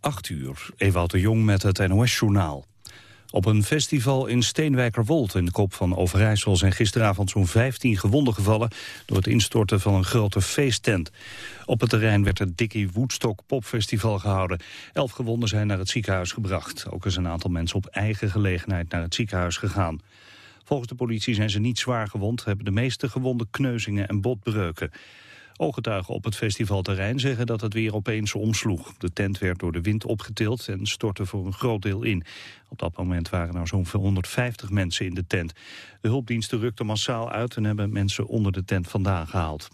8 uur, Ewout de Jong met het NOS-journaal. Op een festival in Steenwijkerwold in de kop van Overijssel... zijn gisteravond zo'n 15 gewonden gevallen... door het instorten van een grote feesttent. Op het terrein werd het Dickie Woodstock Popfestival gehouden. Elf gewonden zijn naar het ziekenhuis gebracht. Ook is een aantal mensen op eigen gelegenheid naar het ziekenhuis gegaan. Volgens de politie zijn ze niet zwaar gewond... hebben de meeste gewonden kneuzingen en botbreuken. Ooggetuigen op het festivalterrein zeggen dat het weer opeens omsloeg. De tent werd door de wind opgetild en stortte voor een groot deel in. Op dat moment waren er zo'n 150 mensen in de tent. De hulpdiensten rukten massaal uit en hebben mensen onder de tent vandaan gehaald.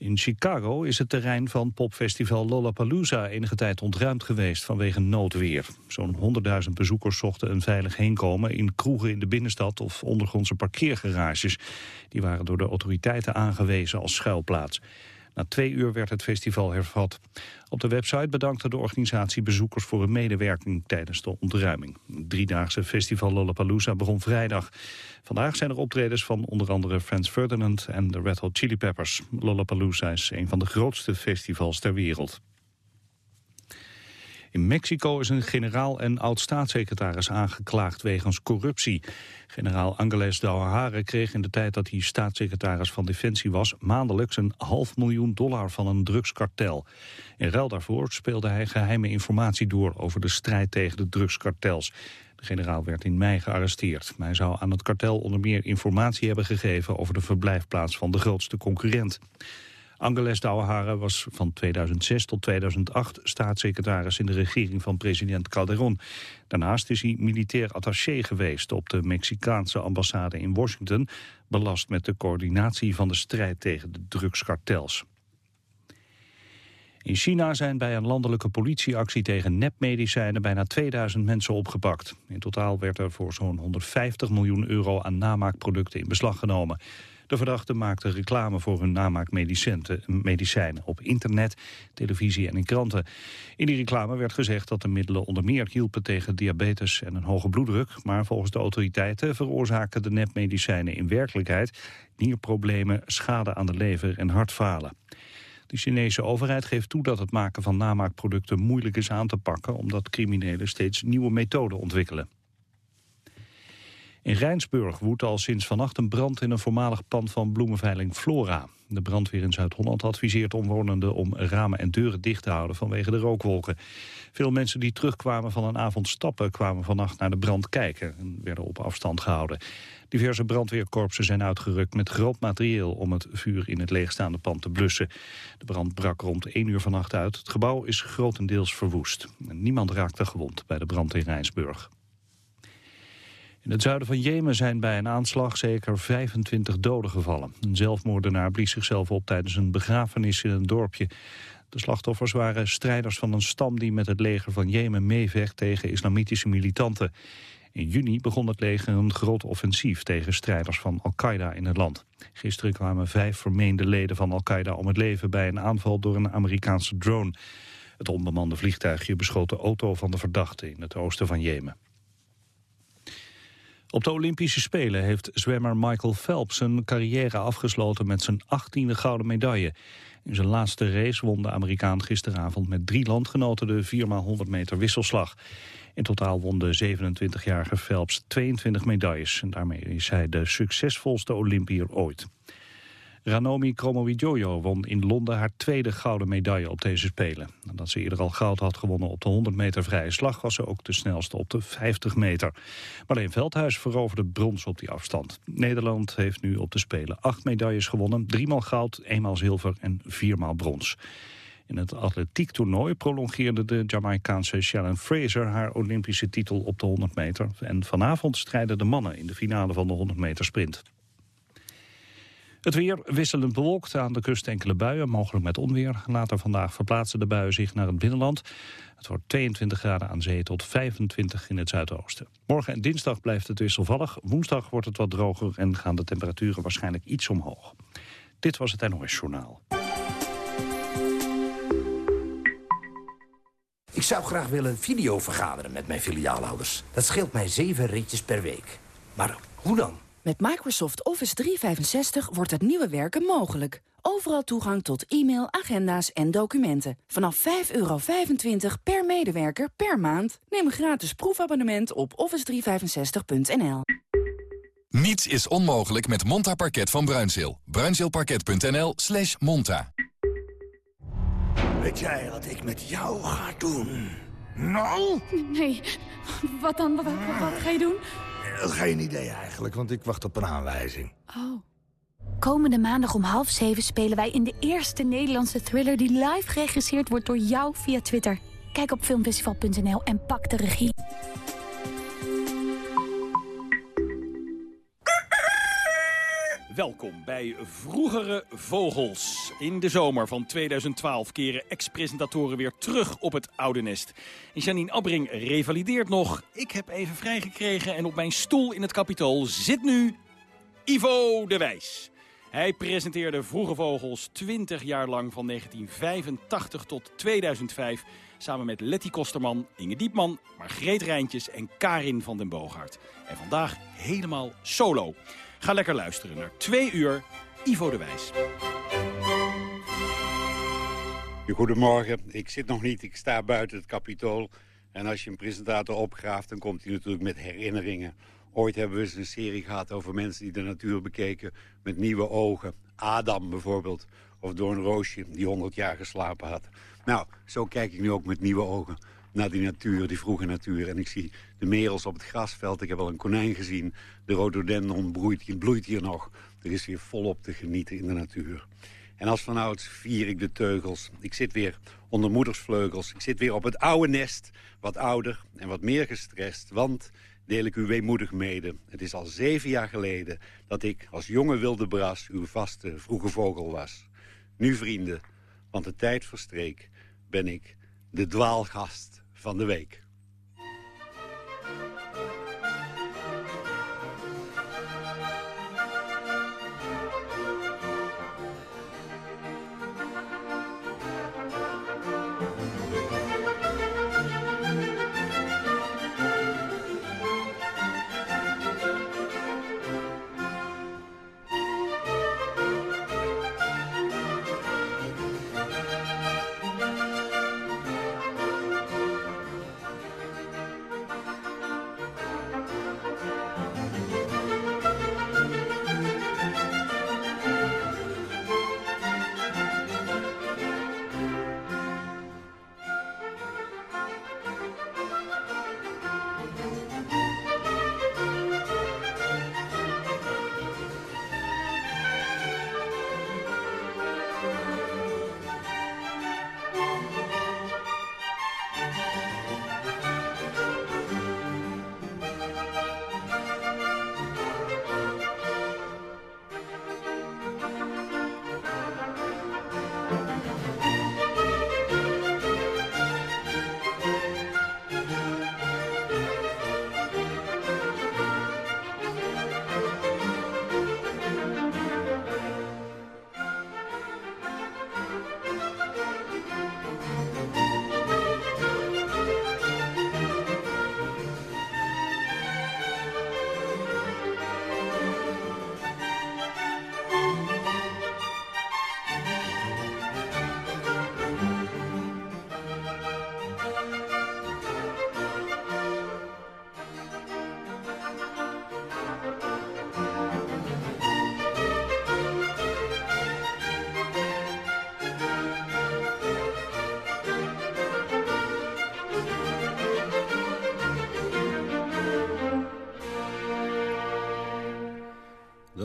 In Chicago is het terrein van popfestival Lollapalooza enige tijd ontruimd geweest vanwege noodweer. Zo'n 100.000 bezoekers zochten een veilig heenkomen in kroegen in de binnenstad of ondergrondse parkeergarages. Die waren door de autoriteiten aangewezen als schuilplaats. Na twee uur werd het festival hervat. Op de website bedankte de organisatie bezoekers voor hun medewerking tijdens de ontruiming. Het driedaagse festival Lollapalooza begon vrijdag. Vandaag zijn er optredens van onder andere Franz Ferdinand en de Red Hot Chili Peppers. Lollapalooza is een van de grootste festivals ter wereld. In Mexico is een generaal en oud-staatssecretaris aangeklaagd wegens corruptie. Generaal Angeles de kreeg in de tijd dat hij staatssecretaris van Defensie was... maandelijks een half miljoen dollar van een drugskartel. In ruil daarvoor speelde hij geheime informatie door over de strijd tegen de drugskartels. De generaal werd in mei gearresteerd. Hij zou aan het kartel onder meer informatie hebben gegeven over de verblijfplaats van de grootste concurrent. Angeles Douwehare was van 2006 tot 2008 staatssecretaris in de regering van president Calderon. Daarnaast is hij militair attaché geweest op de Mexicaanse ambassade in Washington, belast met de coördinatie van de strijd tegen de drugskartels. In China zijn bij een landelijke politieactie tegen nepmedicijnen bijna 2000 mensen opgepakt. In totaal werd er voor zo'n 150 miljoen euro aan namaakproducten in beslag genomen. De verdachten maakten reclame voor hun namaakmedicijnen op internet, televisie en in kranten. In die reclame werd gezegd dat de middelen onder meer hielpen tegen diabetes en een hoge bloeddruk. Maar volgens de autoriteiten veroorzaken de nepmedicijnen in werkelijkheid nierproblemen, schade aan de lever en hartfalen. De Chinese overheid geeft toe dat het maken van namaakproducten moeilijk is aan te pakken... omdat criminelen steeds nieuwe methoden ontwikkelen. In Rijnsburg woedt al sinds vannacht een brand in een voormalig pand van bloemenveiling Flora. De brandweer in Zuid-Holland adviseert omwonenden om ramen en deuren dicht te houden vanwege de rookwolken. Veel mensen die terugkwamen van een avond stappen kwamen vannacht naar de brand kijken en werden op afstand gehouden. Diverse brandweerkorpsen zijn uitgerukt met groot materieel om het vuur in het leegstaande pand te blussen. De brand brak rond 1 uur vannacht uit. Het gebouw is grotendeels verwoest. Niemand raakte gewond bij de brand in Rijnsburg. In het zuiden van Jemen zijn bij een aanslag zeker 25 doden gevallen. Een zelfmoordenaar blies zichzelf op tijdens een begrafenis in een dorpje. De slachtoffers waren strijders van een stam die met het leger van Jemen meevecht tegen islamitische militanten. In juni begon het leger een groot offensief tegen strijders van Al-Qaeda in het land. Gisteren kwamen vijf vermeende leden van Al-Qaeda om het leven bij een aanval door een Amerikaanse drone. Het onbemande vliegtuigje beschoot de auto van de verdachte in het oosten van Jemen. Op de Olympische Spelen heeft zwemmer Michael Phelps zijn carrière afgesloten met zijn 18e gouden medaille. In zijn laatste race won de Amerikaan gisteravond met drie landgenoten de 4x100 meter wisselslag. In totaal won de 27-jarige Phelps 22 medailles en daarmee is hij de succesvolste Olympier ooit. Ranomi Kromowidjojo won in Londen haar tweede gouden medaille op deze Spelen. Nadat ze eerder al goud had gewonnen op de 100 meter vrije slag... was ze ook de snelste op de 50 meter. Marleen Veldhuis veroverde brons op die afstand. Nederland heeft nu op de Spelen acht medailles gewonnen. Driemaal goud, eenmaal zilver en viermaal brons. In het atletiektoernooi prolongeerde de Jamaicaanse Sharon Fraser haar Olympische titel op de 100 meter. En vanavond strijden de mannen in de finale van de 100 meter sprint. Het weer wisselend bewolkt, aan de kust enkele buien, mogelijk met onweer. Later vandaag verplaatsen de buien zich naar het binnenland. Het wordt 22 graden aan zee tot 25 in het zuidoosten. Morgen en dinsdag blijft het wisselvallig. Woensdag wordt het wat droger en gaan de temperaturen waarschijnlijk iets omhoog. Dit was het NOS Journaal. Ik zou graag willen video vergaderen met mijn filiaalhouders. Dat scheelt mij zeven ritjes per week. Maar hoe dan? Met Microsoft Office 365 wordt het nieuwe werken mogelijk. Overal toegang tot e-mail, agenda's en documenten. Vanaf 5,25 per medewerker per maand. Neem een gratis proefabonnement op office365.nl. Niets is onmogelijk met Monta Parket van Bruinzeel. Bruinzeelparket.nl slash monta. Weet jij wat ik met jou ga doen? Nou? Nee, wat dan? Wat, wat, wat ga je doen? Geen idee eigenlijk, want ik wacht op een aanwijzing. Oh. Komende maandag om half zeven spelen wij in de eerste Nederlandse thriller... die live geregisseerd wordt door jou via Twitter. Kijk op filmfestival.nl en pak de regie. Welkom bij Vroegere Vogels. In de zomer van 2012 keren ex-presentatoren weer terug op het oude nest. Janine Abbring revalideert nog. Ik heb even vrijgekregen en op mijn stoel in het kapitool zit nu Ivo de Wijs. Hij presenteerde Vroege Vogels 20 jaar lang van 1985 tot 2005... samen met Letty Kosterman, Inge Diepman, Margreet Rijntjes en Karin van den Boogaard. En vandaag helemaal solo. Ga lekker luisteren naar twee uur Ivo de Wijs. Goedemorgen, ik zit nog niet, ik sta buiten het kapitool. En als je een presentator opgraaft, dan komt hij natuurlijk met herinneringen. Ooit hebben we eens een serie gehad over mensen die de natuur bekeken met nieuwe ogen. Adam bijvoorbeeld, of Doorn Roosje, die 100 jaar geslapen had. Nou, zo kijk ik nu ook met nieuwe ogen naar die natuur, die vroege natuur. En ik zie de merels op het grasveld. Ik heb al een konijn gezien. De rhododendron bloeit, bloeit hier nog. Er is weer volop te genieten in de natuur. En als vanouds vier ik de teugels. Ik zit weer onder moedersvleugels. Ik zit weer op het oude nest. Wat ouder en wat meer gestrest. Want, deel ik u weemoedig mede... het is al zeven jaar geleden dat ik als jonge wilde bras... uw vaste vroege vogel was. Nu, vrienden, want de tijd verstreek... ben ik de dwaalgast van de week.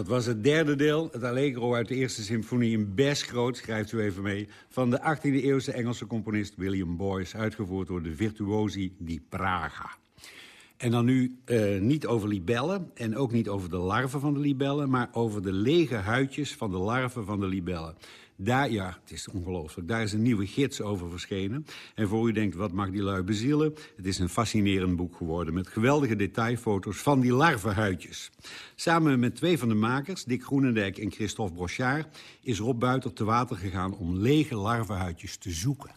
Dat was het derde deel, het Allegro uit de eerste symfonie in groot, schrijft u even mee, van de 18e-eeuwse Engelse componist William Boyce, uitgevoerd door de virtuosi di Praga. En dan nu uh, niet over libellen en ook niet over de larven van de libellen... maar over de lege huidjes van de larven van de libellen. Daar, ja, het is ongelooflijk. Daar is een nieuwe gids over verschenen. En voor u denkt, wat mag die lui bezielen? Het is een fascinerend boek geworden... met geweldige detailfoto's van die larvenhuidjes. Samen met twee van de makers, Dick Groenendijk en Christophe Brochard... is Rob Buiter te water gegaan om lege larvenhuidjes te zoeken.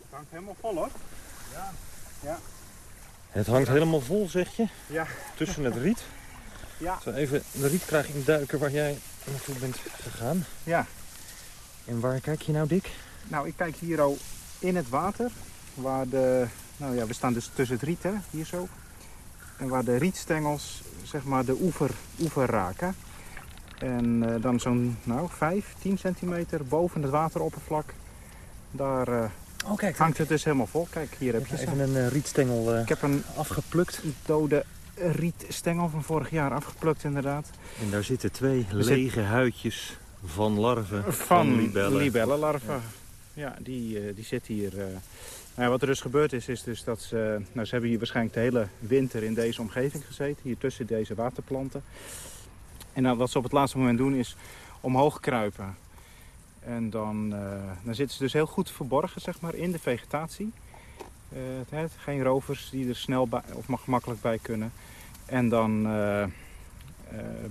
Het hangt helemaal vol, hoor. Ja. ja. Het hangt helemaal vol, zeg je? Ja. Tussen het riet. Ja. Zo even de riet krijg ik duiken waar jij naartoe bent gegaan. Ja. En waar kijk je nou, Dick? Nou, ik kijk hier al in het water. Waar de, nou ja, we staan dus tussen het riet, hè, hier zo. En waar de rietstengels, zeg maar, de oever, oever raken. En eh, dan zo'n, nou, 5, 10 centimeter boven het wateroppervlak. Daar eh, Oh, kijk. hangt het dus helemaal vol. Kijk, hier heb je ze. Even een eh, rietstengel Ik heb een afgeplukt. dode rietstengel van vorig jaar afgeplukt, inderdaad. En daar zitten twee lege huidjes van larven van, Van libellen. libellenlarven. Ja, die, eh, die zitten hier. eh. Nou wat er dus gebeurd is, is dus dat ze... Nou, ze hebben hier waarschijnlijk de hele winter in deze omgeving gezeten. Hier tussen deze waterplanten. En dan, wat ze op het laatste moment doen, is omhoog kruipen. En dan, eh, dan zitten ze dus heel goed verborgen, zeg maar, in de vegetatie. Eh, het- geen rovers die er snel bij, of gemakkelijk bij kunnen. En dan eh, eh,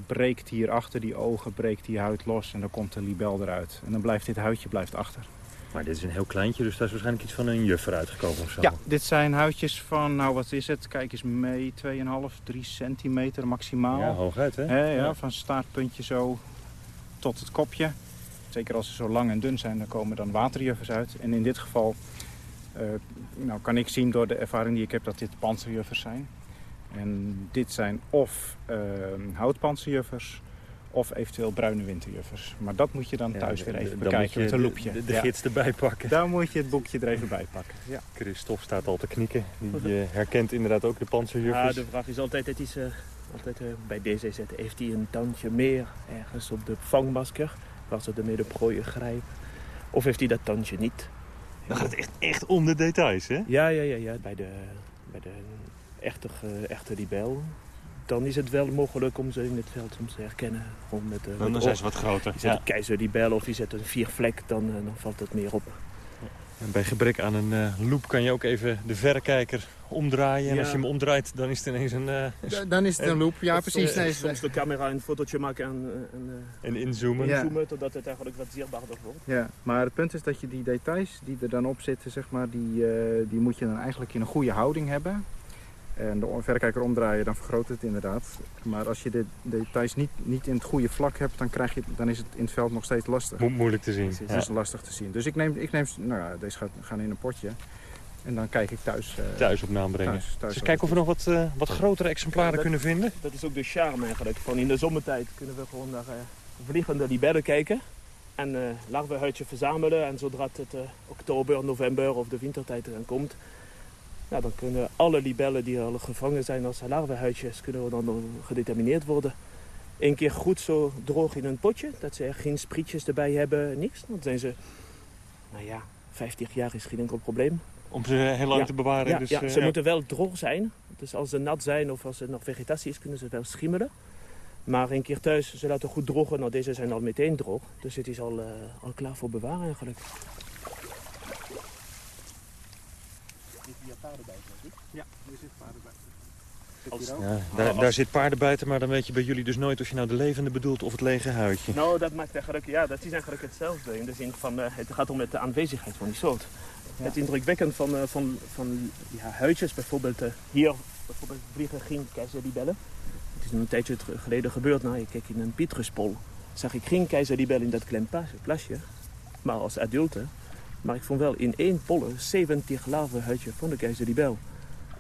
breekt hier achter die ogen breekt die huid los en dan komt de libel eruit. En dan blijft dit huidje blijft achter. Maar dit is een heel kleintje, dus daar is waarschijnlijk iets van een juffer uitgekomen of zo. Ja, dit zijn huidjes van, nou wat is het? Kijk eens mee, 2,5, 3 centimeter maximaal. Ja, hooguit hè? Hè, ja, van staartpuntje zo tot het kopje. Zeker als ze zo lang en dun zijn, dan komen dan waterjuffers uit. En in dit geval nou, kan ik zien door de ervaring die ik heb dat dit panzerjuffers zijn. En dit zijn of uh, houtpanzerjuffers of eventueel bruine winterjuffers. Maar dat moet je dan Ja, thuis weer even bekijken met een loepje. De, de Ja. gids erbij pakken. Daar moet je het boekje er even bij pakken. Ja. Christophe staat al te knikken. Die eh, herkent inderdaad ook de Ja, panzerjuffers. de vraag is altijd, het is, eh, altijd eh, bij DZZ, heeft hij een tandje meer ergens op de vangmasker, waar ze ermee de prooien grijpen? Of heeft hij dat tandje niet? Dan gaat het echt, echt om de details, hè? Ja, ja, ja, ja. Bij de, bij de echte, ge- echte libel, dan is het wel mogelijk om ze in het veld soms te herkennen. Gewoon met, eh, Dan met zijn ze wat groter. Je zet Ja. een keizerlibel of je zet een viervlek, dan, eh, dan valt het meer op. En bij gebrek aan een eh, loop kan je ook even de verrekijker omdraaien. En als je hem omdraait, dan is het ineens een... eh, Dan is het een loop, ja precies. soms, Nee, soms de camera een fotootje maken en, eh, en, eh, en inzoomen. Ja. zoomen, totdat het eigenlijk wat zichtbaarder wordt. Ja, maar het punt is dat je die details die er dan op zitten, zeg maar, die, eh, die moet je dan eigenlijk in een goede houding hebben. En de verrekijker omdraaien, dan vergroot het inderdaad. Maar als je de details niet, niet in het goede vlak hebt, dan, krijg je, dan is het in het veld nog steeds lastig. Mo- moeilijk te zien. Het Ja. is lastig te zien. Dus ik neem, ik neem nou ja, deze gaat, gaan in een potje. En dan kijk ik thuis. eh, Thuis op naam brengen. thuis, thuis Dus kijken of we nog wat, eh, wat grotere exemplaren dat- kunnen vinden. Dat is ook de charme eigenlijk. Van in de zomertijd kunnen we gewoon naar eh, vliegende libellen kijken. En eh larvenhuidje verzamelen. En zodra het eh, oktober, november of de wintertijd eraan komt... Dan kunnen alle libellen die al gevangen zijn als larvenhuidjes... kunnen we dan gedetermineerd worden. Eén keer goed zo droog in een potje. Dat ze er geen sprietjes erbij hebben, niks. Dan zijn ze, nou ja, 50 jaar is geen enkel probleem. Om ze heel lang Ja. te bewaren. Ja, dus, ja, eh, ze moeten wel droog zijn. Dus als ze nat zijn of als er nog vegetatie is, kunnen ze wel schimmelen. Maar een keer thuis, ze laten goed drogen. Nou, deze zijn al meteen droog. Dus het is al, eh, al klaar voor bewaren eigenlijk. Ja, hier zit paardenbijter. Als- Ja, daar, daar zit paardenbijten, maar dan weet je bij jullie dus nooit of je nou de levende bedoelt of het lege huidje. Nou, dat maakt eigenlijk, ja, dat is eigenlijk hetzelfde. In de zin van, eh, het gaat om de aanwezigheid van die soort. Het indrukwekkend van, eh, van, van ja, huidjes, bijvoorbeeld eh, hier bijvoorbeeld vliegen geen keizerlibellen. Het is een tijdje geleden gebeurd, nou, ik keek in een pitruspol. Zag ik geen keizerlibel in dat klein plas- plasje, maar als adulte. Maar ik vond wel in één polle 70 larvenhuidje van de keizerlibel.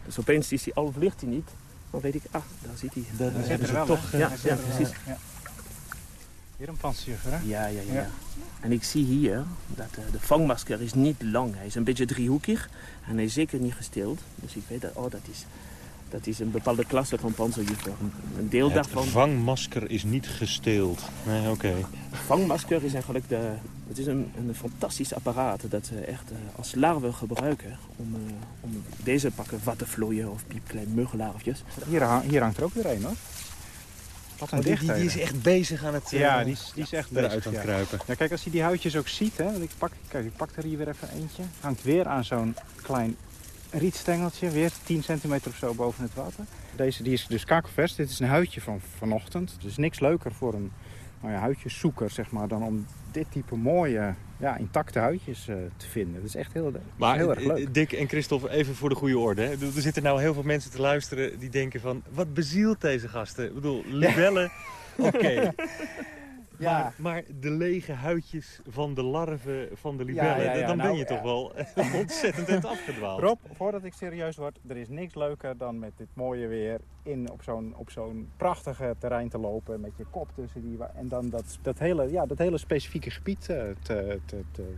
Dus opeens is hij, al vliegt hij niet, dan weet ik, ah, daar zit hij. Daar Hij zit hebben er ze wel, toch... eh, Ja, Hij ja, precies. Ja. Hier een panzerjuffer, hè? Ja, ja, ja. En ik zie hier dat eh, de vangmasker is niet lang. Hij is een beetje driehoekig en hij is zeker niet gesteeld. Dus ik weet dat, oh, dat is, dat is een bepaalde klasse van panzerjuffer. Een- deel Het daarvan. vangmasker is niet gesteeld. Nee, oké. vangmasker is eigenlijk de, het is een, een fantastisch apparaat dat ze echt eh, als larven gebruiken om, eh, om deze pakken wattenvlooien of piepklein muggenlarfjes. Hier, hier hangt er ook weer een, hoor. Wat een Oh, die, die, is echt bezig aan het eh, Ja, die is, die is echt bezig, aan het ja. kruipen. Ja, kijk, als je die huidjes ook ziet, hè, want ik pak, kijk, ik pak er hier weer even eentje. Hangt weer aan zo'n klein rietstengeltje, weer 10 centimeter of zo boven het water. Deze die is dus kakelvers. Dit is een huidje van vanochtend. Dus niks leuker voor een nou ja, huidjeszoeker, zeg maar, dan om dit type mooie, ja, intacte huidjes eh, te vinden. Dat is echt heel, Maar heel erg eh, leuk. Dick en Christophe, even voor de goede orde. Hè. Er zitten nou heel veel mensen te luisteren die denken van... wat bezielt deze gasten? Ik bedoel, libellen, oké. Ja. Maar, maar de lege huidjes van de larven van de libellen, ja, ja, dan ben nou, je toch ja. wel ontzettend uit afgedwaald. Rob, voordat ik serieus word, er is niks leuker dan met dit mooie weer in op zo'n op zo'n prachtige terrein te lopen met je kop tussen die en dan dat, dat, hele, ja, dat hele specifieke gebied eh, te, te, te,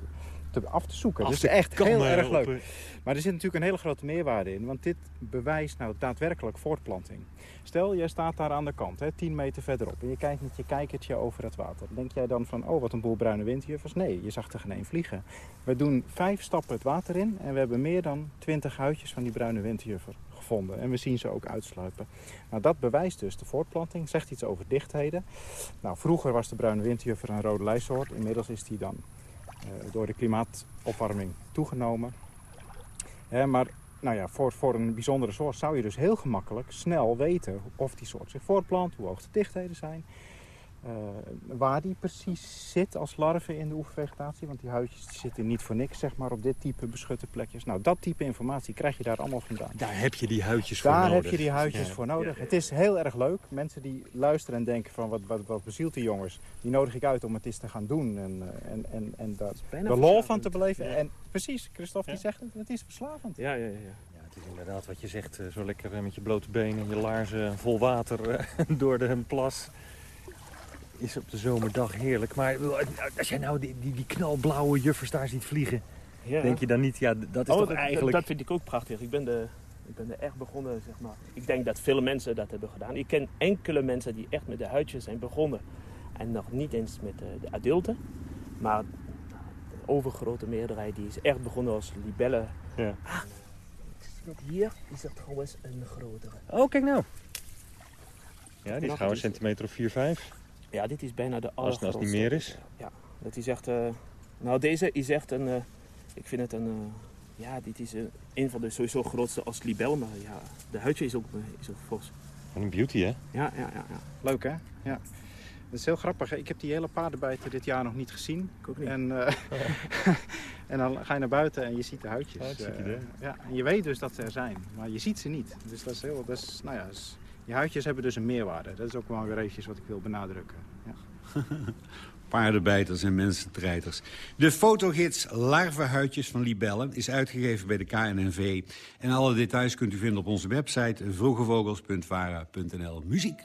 te af te zoeken. Af dus te echt heel erg leuk. Maar er zit natuurlijk een hele grote meerwaarde in, want dit bewijst nou daadwerkelijk voortplanting. Stel, jij staat daar aan de kant, hè, 10 meter verderop, en je kijkt met je kijkertje over het water. Denk jij dan van, oh wat een boel bruine windjuffers? Nee, je zag er geen één vliegen. We doen vijf stappen het water in en we hebben meer dan 20 huidjes van die bruine windjuffer gevonden. En we zien ze ook uitsluipen. Nou, dat bewijst dus de voortplanting, zegt iets over dichtheden. Nou, vroeger was de bruine windjuffer een rode lijstsoort. Inmiddels is die dan door de klimaatopwarming toegenomen. Maar nou ja, voor, voor een bijzondere soort zou je dus heel gemakkelijk snel weten of die soort zich voortplant, hoe hoog de dichtheden zijn. Eh, waar die precies zit als larve in de oevervegetatie. Want die huidjes zitten niet voor niks zeg maar, op dit type beschutte plekjes. Nou, dat type informatie krijg je daar allemaal vandaan. Daar heb je die huidjes voor Daar nodig. heb je die huidjes Ja. voor nodig. Ja, ja. Het is heel erg leuk. Mensen die luisteren en denken van wat, wat, wat bezielt die jongens. Die nodig ik uit om het eens te gaan doen. En, eh, en, en, en daar de lol van te beleven. Ja. En precies, Christophe die zegt het. Het is verslavend. Ja, ja, ja. ja. Ja, het is inderdaad wat je zegt, eh, zo lekker met je blote benen, je laarzen vol water door de plas. Is op de zomerdag heerlijk. Maar bedoel, als jij nou die, die, die knalblauwe juffers daar ziet vliegen, Ja. denk je dan niet, ja, dat is Oh, toch dat, eigenlijk... dat vind ik ook prachtig. Ik ben, de, ik ben er echt begonnen, zeg maar. Ik denk dat veel mensen dat hebben gedaan. Ik ken enkele mensen die echt met de huidjes zijn begonnen. En nog niet eens met de, de adulten. Maar de overgrote meerderheid die is echt begonnen als libellen. Ja. Ah, hier is er trouwens een grotere. Oh, kijk nou. Ja, die is gauw een centimeter of 4, 5. Ja, dit is bijna de Als, als het niet allergrootste. meer is. Ja, dat is echt... eh, nou, deze is echt een... eh, ik vind het een... eh, ja, dit is een, een van de sowieso grootste als libel. Maar ja, de huidje is ook, eh, is ook fors. Wat een beauty, hè? Ja, ja, ja. ja. Leuk hè? Ja. Dat is heel grappig. hè? Ik heb die hele paardenbijten dit jaar nog niet gezien. Ik ook niet. En, eh, en dan ga je naar buiten en je ziet de huidjes. Eh, idee. ja, en je weet dus dat ze er zijn, maar je ziet ze niet. Dus dat is heel, dat is, nou ja, dat is- die huidjes hebben dus een meerwaarde. Dat is ook wel weer eventjes wat ik wil benadrukken. Paardenbijters en mensentreiters. De fotogids Larvenhuidjes van Libellen is uitgegeven bij de KNNV. En alle details kunt u vinden op onze website vroegevogels.vara.nl. Muziek.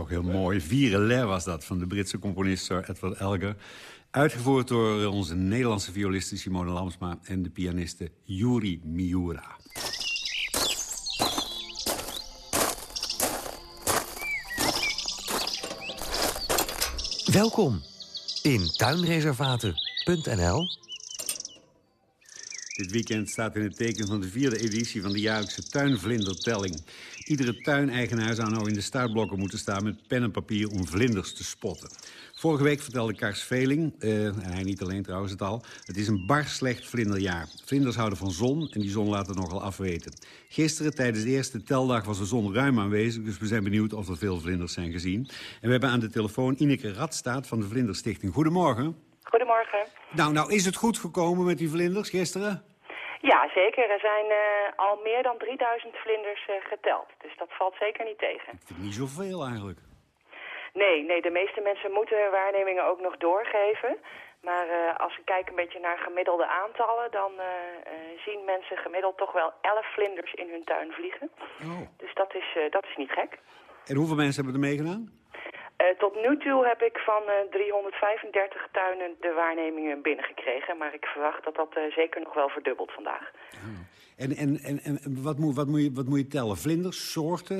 Toch heel mooi. Virelais was dat, van de Britse componist Sir Edward Elgar. Uitgevoerd door onze Nederlandse violiste Simone Lamsma... en de pianiste Yuri Miura. Welkom in tuinreservaten.nl. Dit weekend staat in het teken van de vierde editie van de jaarlijkse tuinvlindertelling. Iedere tuineigenaar zou nou in de startblokken moeten staan met pen en papier om vlinders te spotten. Vorige week vertelde Kars Veling, eh, en hij niet alleen trouwens het al... het is een bar slecht vlinderjaar. Vlinders houden van zon en die zon laat het nogal afweten. Gisteren tijdens de eerste teldag was de zon ruim aanwezig... dus we zijn benieuwd of er veel vlinders zijn gezien. En we hebben aan de telefoon Ineke Radstaat van de Vlinderstichting. Goedemorgen. Goedemorgen. Nou, nou is het goed gekomen met die vlinders gisteren? Ja, zeker. Er zijn eh, al meer dan 3000 vlinders uh, geteld. Dus dat valt zeker niet tegen. Ik vind niet zoveel eigenlijk. Nee, nee, de meeste mensen moeten waarnemingen ook nog doorgeven. Maar uh, als we kijken een beetje naar gemiddelde aantallen... dan zien mensen gemiddeld toch wel 11 vlinders in hun tuin vliegen. Oh. Dus dat is, dat is niet gek. En hoeveel mensen hebben er meegedaan? Uh, tot nu toe heb ik van uh, 335 tuinen de waarnemingen binnengekregen. Maar ik verwacht dat dat uh, zeker nog wel verdubbelt vandaag. Oh. En, en, en, en wat, moet, wat, moet je, wat moet je tellen? Vlinders, soorten?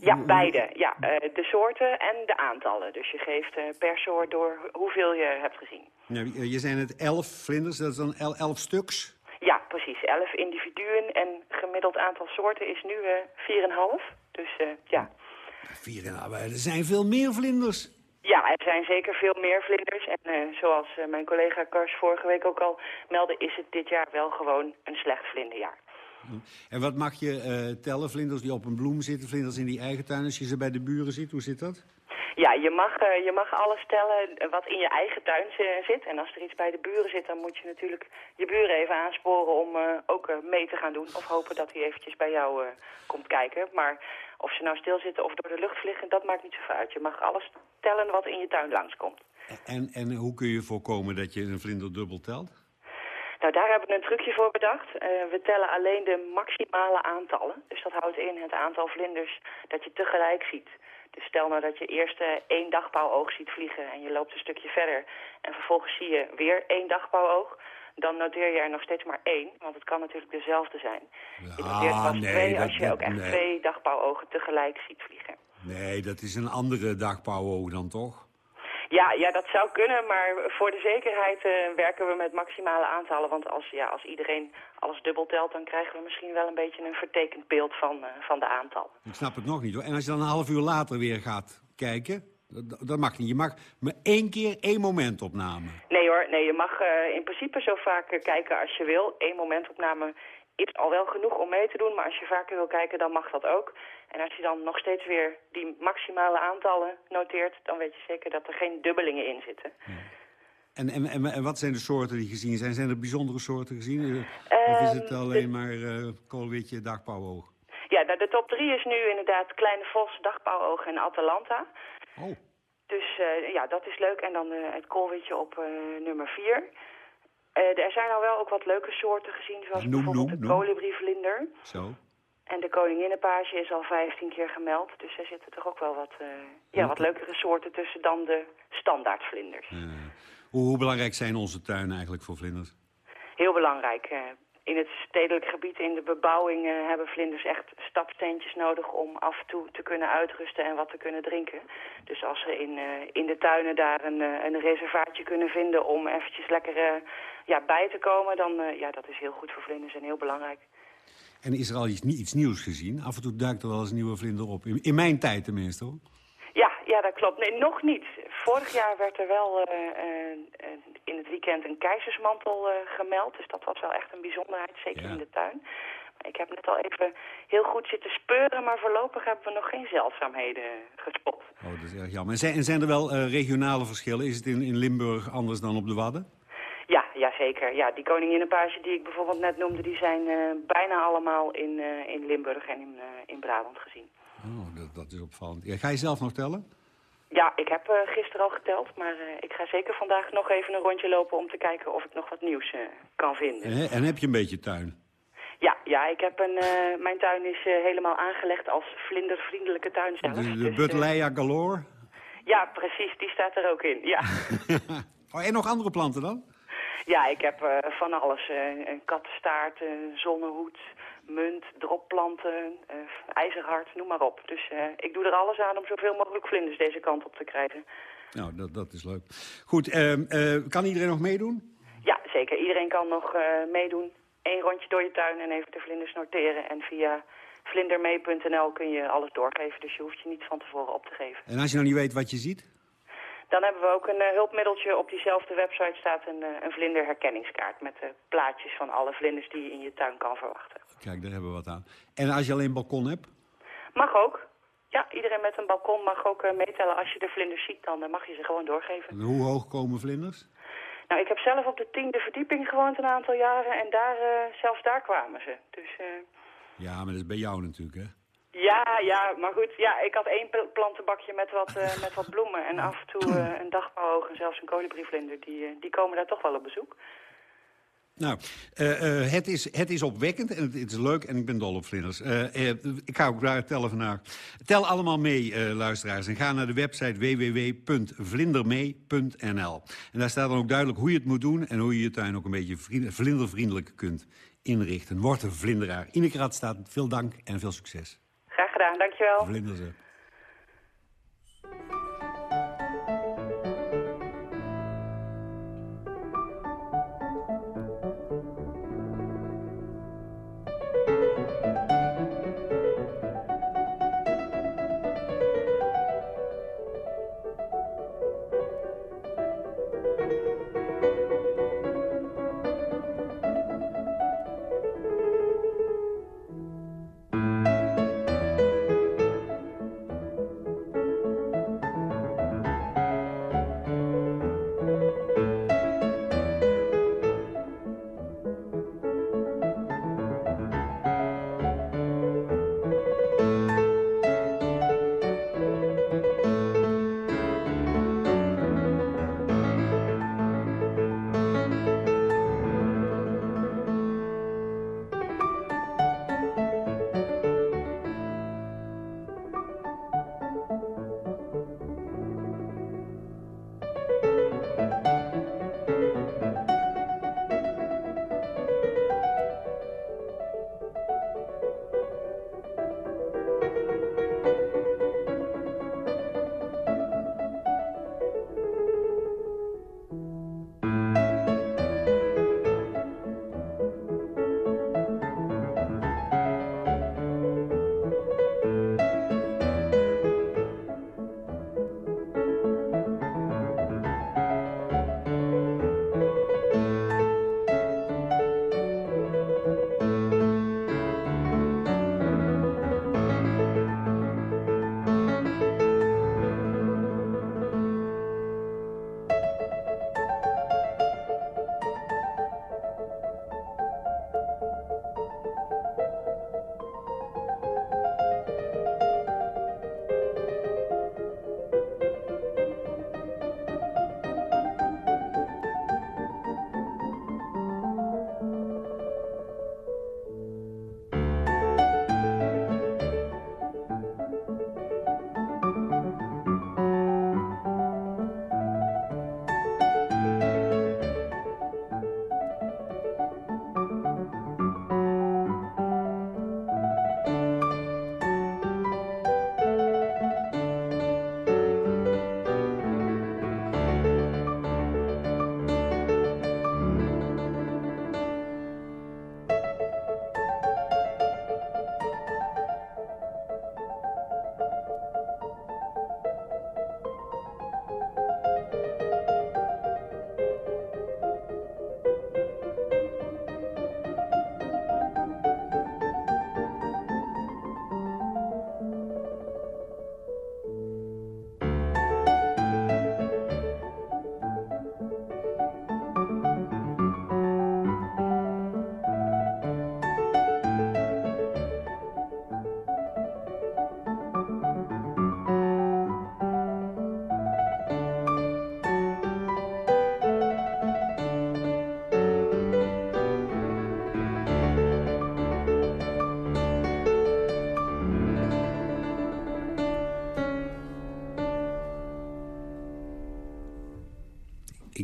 ja, beide. Ja, de soorten en de aantallen. Dus je geeft per soort door hoeveel je hebt gezien. Nou, je zijn het elf vlinders, dat is dan el, elf stuks? Ja, precies. Elf individuen en gemiddeld aantal soorten is nu 4,5. Dus ja... Vier er zijn veel meer vlinders. Ja, er zijn zeker veel meer vlinders. En uh, zoals uh, mijn collega Kars vorige week ook al meldde... is het dit jaar wel gewoon een slecht vlinderjaar. En wat mag je uh, tellen? Vlinders die op een bloem zitten, vlinders in die eigen tuin... als je ze bij de buren ziet, hoe zit dat? Ja, je mag, uh, je mag alles tellen wat in je eigen tuin zit. En als er iets bij de buren zit, dan moet je natuurlijk je buren even aansporen om uh, ook uh, mee te gaan doen. Of hopen dat hij eventjes bij jou komt kijken. Maar of ze nou stilzitten of door de lucht vliegen, dat maakt niet zoveel uit. Je mag alles tellen wat in je tuin langskomt. En, en hoe kun je voorkomen dat je een vlinder dubbel telt? Nou, daar hebben we een trucje voor bedacht. Uh, we tellen alleen de maximale aantallen. Dus dat houdt in het aantal vlinders dat je tegelijk ziet. Dus stel nou dat je eerst uh, één dagpauwoog ziet vliegen en je loopt een stukje verder... en vervolgens zie je weer één dagpauwoog dan noteer je er nog steeds maar één. Want het kan natuurlijk dezelfde zijn. Je noteert pas nee, twee als je ook echt nee. twee dagpauwogen tegelijk ziet vliegen. Nee, dat is een andere dagpauwoog dan toch? Ja, ja, dat zou kunnen, maar voor de zekerheid uh, werken we met maximale aantallen. Want als, ja, als iedereen alles dubbel telt, dan krijgen we misschien wel een beetje een vertekend beeld van, uh, van de aantallen. Ik snap het nog niet hoor. En als je dan een half uur later weer gaat kijken, dat, dat mag niet. Je mag maar één keer één momentopname. Nee hoor, nee, je mag uh, in principe zo vaak uh, kijken als je wil. Eén momentopname is al wel genoeg om mee te doen, maar als je vaker wil kijken, dan mag dat ook. En als je dan nog steeds weer die maximale aantallen noteert, dan weet je zeker dat er geen dubbelingen in zitten. Ja. En, en, en, en, wat zijn de soorten die gezien zijn? Zijn er bijzondere soorten gezien? Um, of is het alleen de... maar uh, koolwitje, dagpauwoog? Ja, de, de top drie is nu inderdaad Kleine Vos, Dagpauwoog en Atalanta. Oh. Dus uh, ja, dat is leuk. En dan uh, het koolwitje op uh, nummer 4. er zijn al wel ook wat leuke soorten gezien, zoals noem, bijvoorbeeld noem, de kolibrievlinder. Zo. En de koninginnenpage is al 15 keer gemeld. Dus er zitten toch ook wel wat, ja, wat leukere soorten tussen dan de standaardvlinders. Hoe, hoe, belangrijk zijn onze tuinen eigenlijk voor vlinders? Heel belangrijk in het stedelijk gebied, in de bebouwing, uh, hebben vlinders echt stapsteentjes nodig om af en toe te kunnen uitrusten en wat te kunnen drinken. Dus als ze in, uh, in de tuinen daar een, uh, een reservaatje kunnen vinden om eventjes lekker ja, bij te komen, dan ja, dat is heel goed voor vlinders en heel belangrijk. En is er al iets, iets nieuws gezien? Af en toe duikt er wel eens een nieuwe vlinder op. In, in mijn tijd tenminste hoor. Ja, ja, dat klopt. Nee, nog niet. Vorig jaar werd er wel uh, uh, in het weekend een keizersmantel gemeld. Dus dat was wel echt een bijzonderheid, zeker ja. in de tuin. Maar ik heb net al even heel goed zitten speuren, maar voorlopig hebben we nog geen zeldzaamheden gespot. Oh, dat is erg jammer. En zijn, en zijn er wel regionale verschillen? Is het in, in Limburg anders dan op de Wadden? Ja, ja, zeker. Ja, die koninginnenpage die ik bijvoorbeeld net noemde, die zijn bijna allemaal in, in Limburg en in, in Brabant gezien. Oh, dat, dat is opvallend. Ja, ga je zelf nog tellen? Ja, ik heb uh, gisteren al geteld, maar uh, ik ga zeker vandaag nog even een rondje lopen om te kijken of ik nog wat nieuws uh, kan vinden. En, en, heb je een beetje tuin? Ja, ja ik heb een, mijn tuin is helemaal aangelegd als vlindervriendelijke tuin zelf. De, de dus, Butleia galore? Ja, precies, die staat er ook in, ja. oh, en nog andere planten dan? Ja, ik heb van alles. een kattenstaart, zonnehoed, munt, dropplanten, uh, ijzerhard, noem maar op. Dus uh, ik doe er alles aan om zoveel mogelijk vlinders deze kant op te krijgen. Nou, dat, dat is leuk. Goed, ehm, eh, kan iedereen nog meedoen? Ja, zeker. Iedereen kan nog eh, meedoen. Eén rondje door je tuin en even de vlinders noteren. En via vlindermee.nl kun je alles doorgeven. Dus je hoeft je niet van tevoren op te geven. En als je nou niet weet wat je ziet? Dan hebben we ook een eh, hulpmiddeltje. Op diezelfde website staat een, eh, een vlinderherkenningskaart... met eh, plaatjes van alle vlinders die je in je tuin kan verwachten. Kijk, daar hebben we wat aan. En als je alleen een balkon hebt? Mag ook. Ja, iedereen met een balkon mag ook eh, meetellen. Als je de vlinders ziet, dan eh, mag je ze gewoon doorgeven. Hoe hoog komen vlinders? Nou, ik heb zelf op de tiende verdieping gewoond een aantal jaren... en daar, eh, zelfs daar kwamen ze. Dus... Ja, maar dat is bij jou natuurlijk, hè? Ja, ja, maar goed. Ja, ik had één pl- plantenbakje met wat, met wat bloemen. En af en toe een dagbouwoog en zelfs een kolibrievlinder. Die, die komen daar toch wel op bezoek. Nou, eh, eh, het, is, het is opwekkend en het, het is leuk en ik ben dol op vlinders. Eh, ik ga ook daar tellen vandaag. Tel allemaal mee, luisteraars. En ga naar de website www.vlindermee.nl. En daar staat dan ook duidelijk hoe je het moet doen... en hoe je je tuin ook een beetje vriend- vlindervriendelijk kunt inrichten. Word een vlinderaar. Ineke Radstaat, veel dank en veel succes. Graag gedaan, dankjewel. Vlinders,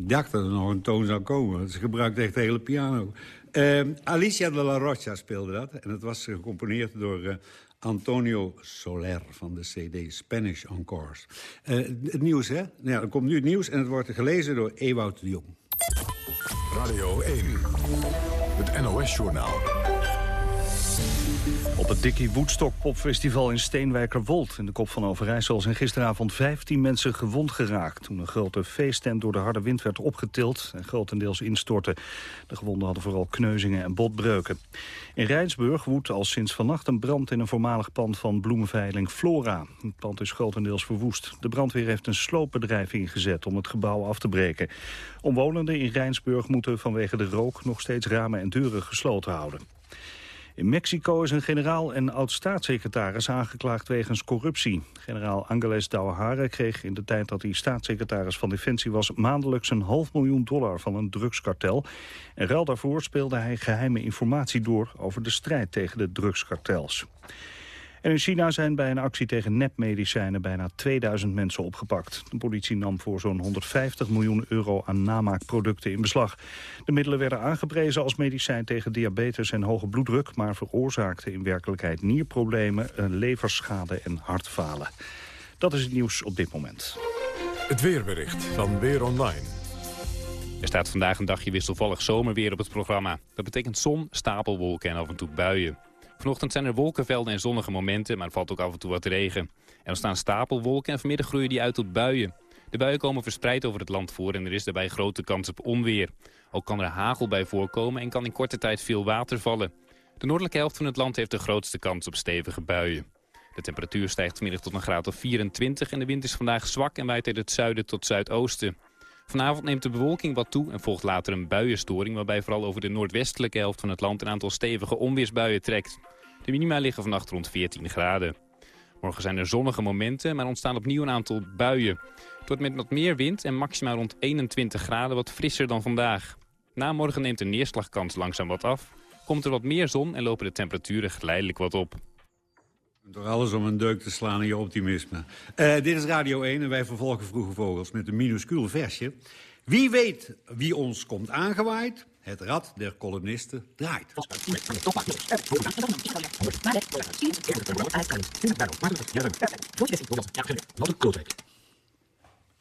Ik dacht dat er nog een toon zou komen. Ze gebruikt echt de hele piano. Uh, Alicia de la Rocha speelde dat. En het was gecomponeerd door uh, Antonio Soler van de CD Spanish Encores. Uh, het nieuws, hè? Nou er komt nu het nieuws en het wordt gelezen door Ewout de Jong. Radio 1, het NOS-journaal. Op het Dickie Woodstock Popfestival in Steenwijkerwold in de kop van Overijssel zijn gisteravond 15 mensen gewond geraakt toen een grote feesttent door de harde wind werd opgetild en grotendeels instortte. De gewonden hadden vooral kneuzingen en botbreuken. In Rijnsburg woedt al sinds vannacht een brand in een voormalig pand van bloemenveiling Flora. Het pand is grotendeels verwoest. De brandweer heeft een sloopbedrijf ingezet om het gebouw af te breken. Omwonenden in Rijnsburg moeten vanwege de rook nog steeds ramen en deuren gesloten houden. In Mexico is een generaal en oud-staatssecretaris aangeklaagd wegens corruptie. Generaal Angeles Dauhare kreeg in de tijd dat hij staatssecretaris van Defensie was... maandelijks een half miljoen dollar van een drugskartel. En ruil daarvoor speelde hij geheime informatie door over de strijd tegen de drugskartels. En in China zijn bij een actie tegen nepmedicijnen bijna 2000 mensen opgepakt. De politie nam voor zo'n 150 miljoen euro aan namaakproducten in beslag. De middelen werden aangeprezen als medicijn tegen diabetes en hoge bloeddruk... maar veroorzaakten in werkelijkheid nierproblemen, leverschade en hartfalen. Dat is het nieuws op dit moment. Het weerbericht van Weer Online. Er staat vandaag een dagje wisselvallig zomerweer op het programma. Dat betekent zon, stapelwolken en af en toe buien. Vanochtend zijn er wolkenvelden en zonnige momenten, maar er valt ook af en toe wat regen. Er staan stapelwolken en vanmiddag groeien die uit tot buien. De buien komen verspreid over het land voor en er is daarbij grote kans op onweer. Ook kan er hagel bij voorkomen en kan in korte tijd veel water vallen. De noordelijke helft van het land heeft de grootste kans op stevige buien. De temperatuur stijgt vanmiddag tot een graad of 24 en de wind is vandaag zwak en waait uit het zuiden tot zuidoosten. Vanavond neemt de bewolking wat toe en volgt later een buienstoring... waarbij vooral over de noordwestelijke helft van het land... een aantal stevige onweersbuien trekt. De minima liggen vannacht rond 14 graden. Morgen zijn er zonnige momenten, maar ontstaan opnieuw een aantal buien. Het wordt met wat meer wind en maximaal rond 21 graden wat frisser dan vandaag. Na morgen neemt de neerslagkans langzaam wat af. Komt er wat meer zon en lopen de temperaturen geleidelijk wat op. Door alles om een deuk te slaan in je optimisme. Uh, dit is Radio 1 en wij vervolgen Vroege Vogels met een minuscuul versje. Wie weet wie ons komt aangewaaid, het rad der kolonisten draait.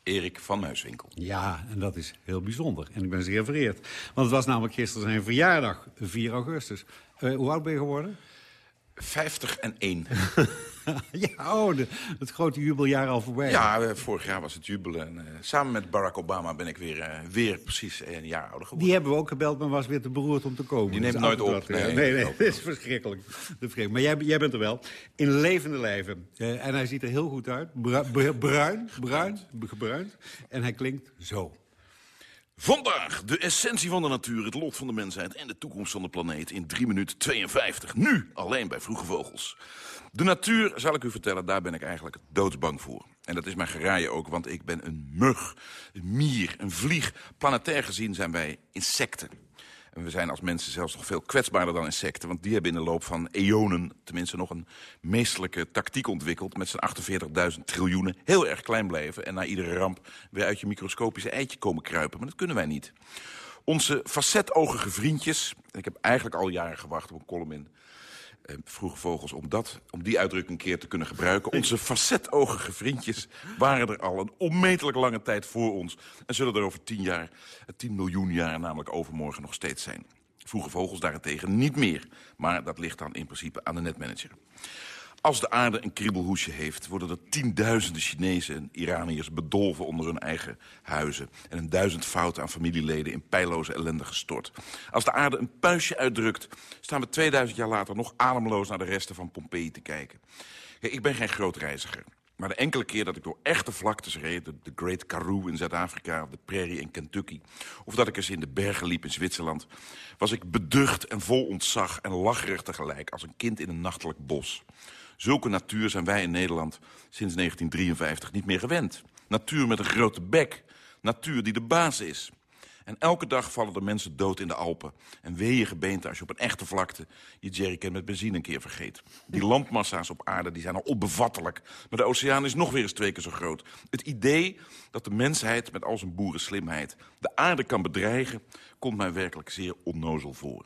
Erik van Muiswinkel. Ja, en dat is heel bijzonder. En ik ben zeer vereerd. Want het was namelijk gisteren zijn verjaardag, 4 augustus. Uh, hoe oud ben je geworden? 50 en 1. ja, oh, de, het grote jubeljaar al voorbij. Ja, uh, vorig jaar was het jubelen. En, uh, samen met Barack Obama ben ik weer, uh, weer precies een jaar ouder geworden. Die hebben we ook gebeld, maar was weer te beroerd om te komen. Die neemt dus nooit op. Nee, nee, nee, dat is verschrikkelijk. Maar jij, jij bent er wel. In levende lijven. en hij ziet er heel goed uit. Bru bruin, bruin, gebruind. En hij klinkt zo. Vandaag de essentie van de natuur, het lot van de mensheid en de toekomst van de planeet in 3 minuten 52. Nu alleen bij Vroege Vogels. De natuur, zal ik u vertellen, daar ben ik eigenlijk doodsbang voor. En dat is mijn geraaien ook, want ik ben een mug, een mier, een vlieg. Planetair gezien zijn wij insecten. We zijn als mensen zelfs nog veel kwetsbaarder dan insecten. Want die hebben in de loop van eonen tenminste nog een meestelijke tactiek ontwikkeld... met z'n 48.000 triljoenen heel erg klein blijven... en na iedere ramp weer uit je microscopische eitje komen kruipen. Maar dat kunnen wij niet. Onze facetogige vriendjes... en ik heb eigenlijk al jaren gewacht op een column in eh, vroege vogels om, dat, om die uitdrukking een keer te kunnen gebruiken. Onze facetogige vriendjes waren er al een onmetelijk lange tijd voor ons... en zullen er over tien jaar, tien miljoen jaar, namelijk overmorgen, nog steeds zijn. Vroege vogels daarentegen niet meer. Maar dat ligt dan in principe aan de netmanager. Als de aarde een kriebelhoesje heeft, worden er tienduizenden Chinezen en Iraniërs bedolven onder hun eigen huizen. En een duizend fouten aan familieleden in pijloze ellende gestort. Als de aarde een puistje uitdrukt, staan we 2000 jaar later nog ademloos naar de resten van Pompeii te kijken. Kijk, ik ben geen groot reiziger. Maar de enkele keer dat ik door echte vlaktes reed... de, Great Karoo in Zuid-Afrika, de prairie in Kentucky... of dat ik eens in de bergen liep in Zwitserland... was ik beducht en vol ontzag en lacherig tegelijk... als een kind in een nachtelijk bos. Zulke natuur zijn wij in Nederland sinds 1953 niet meer gewend. Natuur met een grote bek. Natuur die de baas is. En elke dag vallen er mensen dood in de Alpen. En wee je gebeente als je op een echte vlakte je jerrycan met benzine een keer vergeet. Die landmassa's op aarde die zijn al onbevattelijk. Maar de oceaan is nog weer eens twee keer zo groot. Het idee dat de mensheid met al zijn boerenslimheid de aarde kan bedreigen... komt mij werkelijk zeer onnozel voor.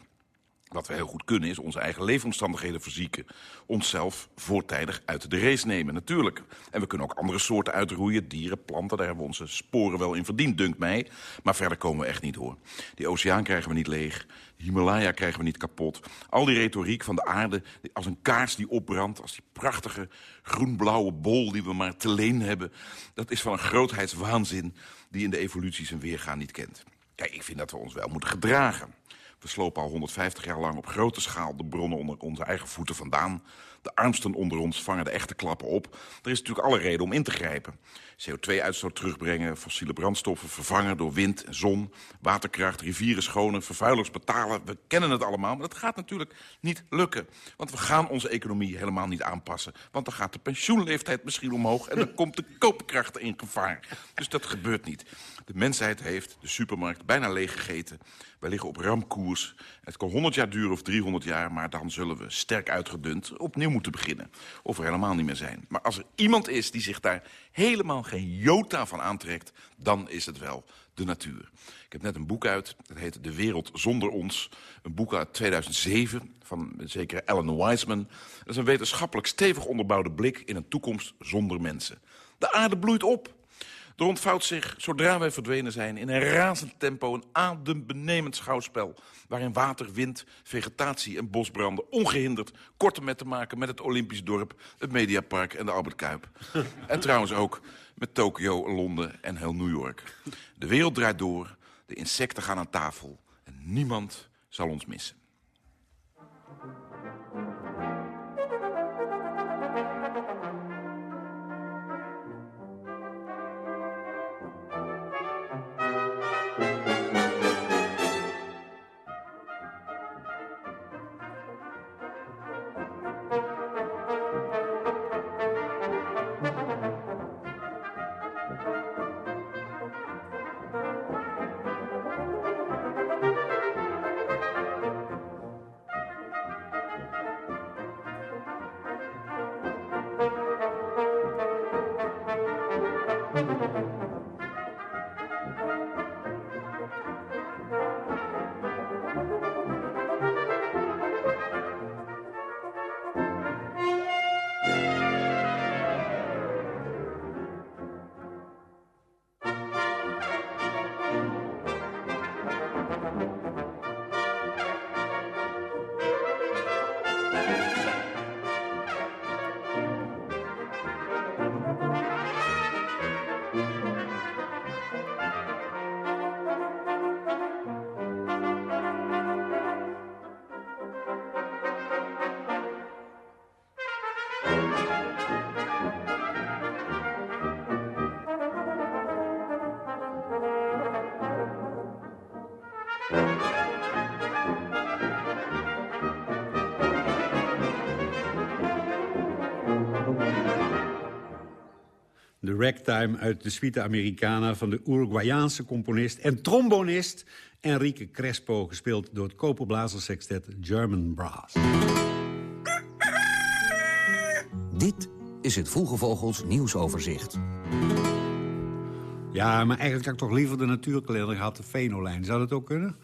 Wat we heel goed kunnen is onze eigen leefomstandigheden verzieken. Onszelf voortijdig uit de race nemen, natuurlijk. En we kunnen ook andere soorten uitroeien. Dieren, planten, daar hebben we onze sporen wel in verdiend, dunkt mij. Maar verder komen we echt niet hoor. Die oceaan krijgen we niet leeg. Himalaya krijgen we niet kapot. Al die retoriek van de aarde als een kaars die opbrandt... als die prachtige groen-blauwe bol die we maar te leen hebben... dat is van een grootheidswaanzin die in de evolutie zijn weergaan niet kent. Kijk, ik vind dat we ons wel moeten gedragen. We slopen al 150 jaar lang op grote schaal de bronnen onder onze eigen voeten vandaan. De armsten onder ons vangen de echte klappen op. Er is natuurlijk alle reden om in te grijpen. CO2-uitstoot terugbrengen, fossiele brandstoffen vervangen door wind en zon... waterkracht, rivieren schonen, vervuilers betalen. We kennen het allemaal, maar dat gaat natuurlijk niet lukken. Want we gaan onze economie helemaal niet aanpassen. Want dan gaat de pensioenleeftijd misschien omhoog... en dan komt de koopkracht in gevaar. Dus dat gebeurt niet. De mensheid heeft de supermarkt bijna leeg gegeten. Wij liggen op ramkoers. Het kan 100 jaar duren of 300 jaar... maar dan zullen we sterk uitgedund opnieuw moeten beginnen. Of er helemaal niet meer zijn. Maar als er iemand is die zich daar helemaal geen jota van aantrekt... dan is het wel de natuur. Ik heb net een boek uit, dat heet De Wereld Zonder Ons. Een boek uit 2007 van zeker Ellen Wiseman. Dat is een wetenschappelijk stevig onderbouwde blik... in een toekomst zonder mensen. De aarde bloeit op. Er ontvouwt zich, zodra wij verdwenen zijn, in een razend tempo... een adembenemend schouwspel... waarin water, wind, vegetatie en bosbranden ongehinderd... korte met te maken met het Olympisch dorp, het Mediapark en de Albert Kuip. en trouwens ook met Tokio, Londen en heel New York. De wereld draait door, de insecten gaan aan tafel... en niemand zal ons missen. Ragtime uit de Suite Americana... van de Uruguayaanse componist en trombonist Enrique Crespo... gespeeld door het koperblazerssextet German Brass. Dit is het Vroege Vogels nieuwsoverzicht. Ja, maar eigenlijk had ik toch liever de natuurkalender gehad, de Venolijn. Zou dat ook kunnen?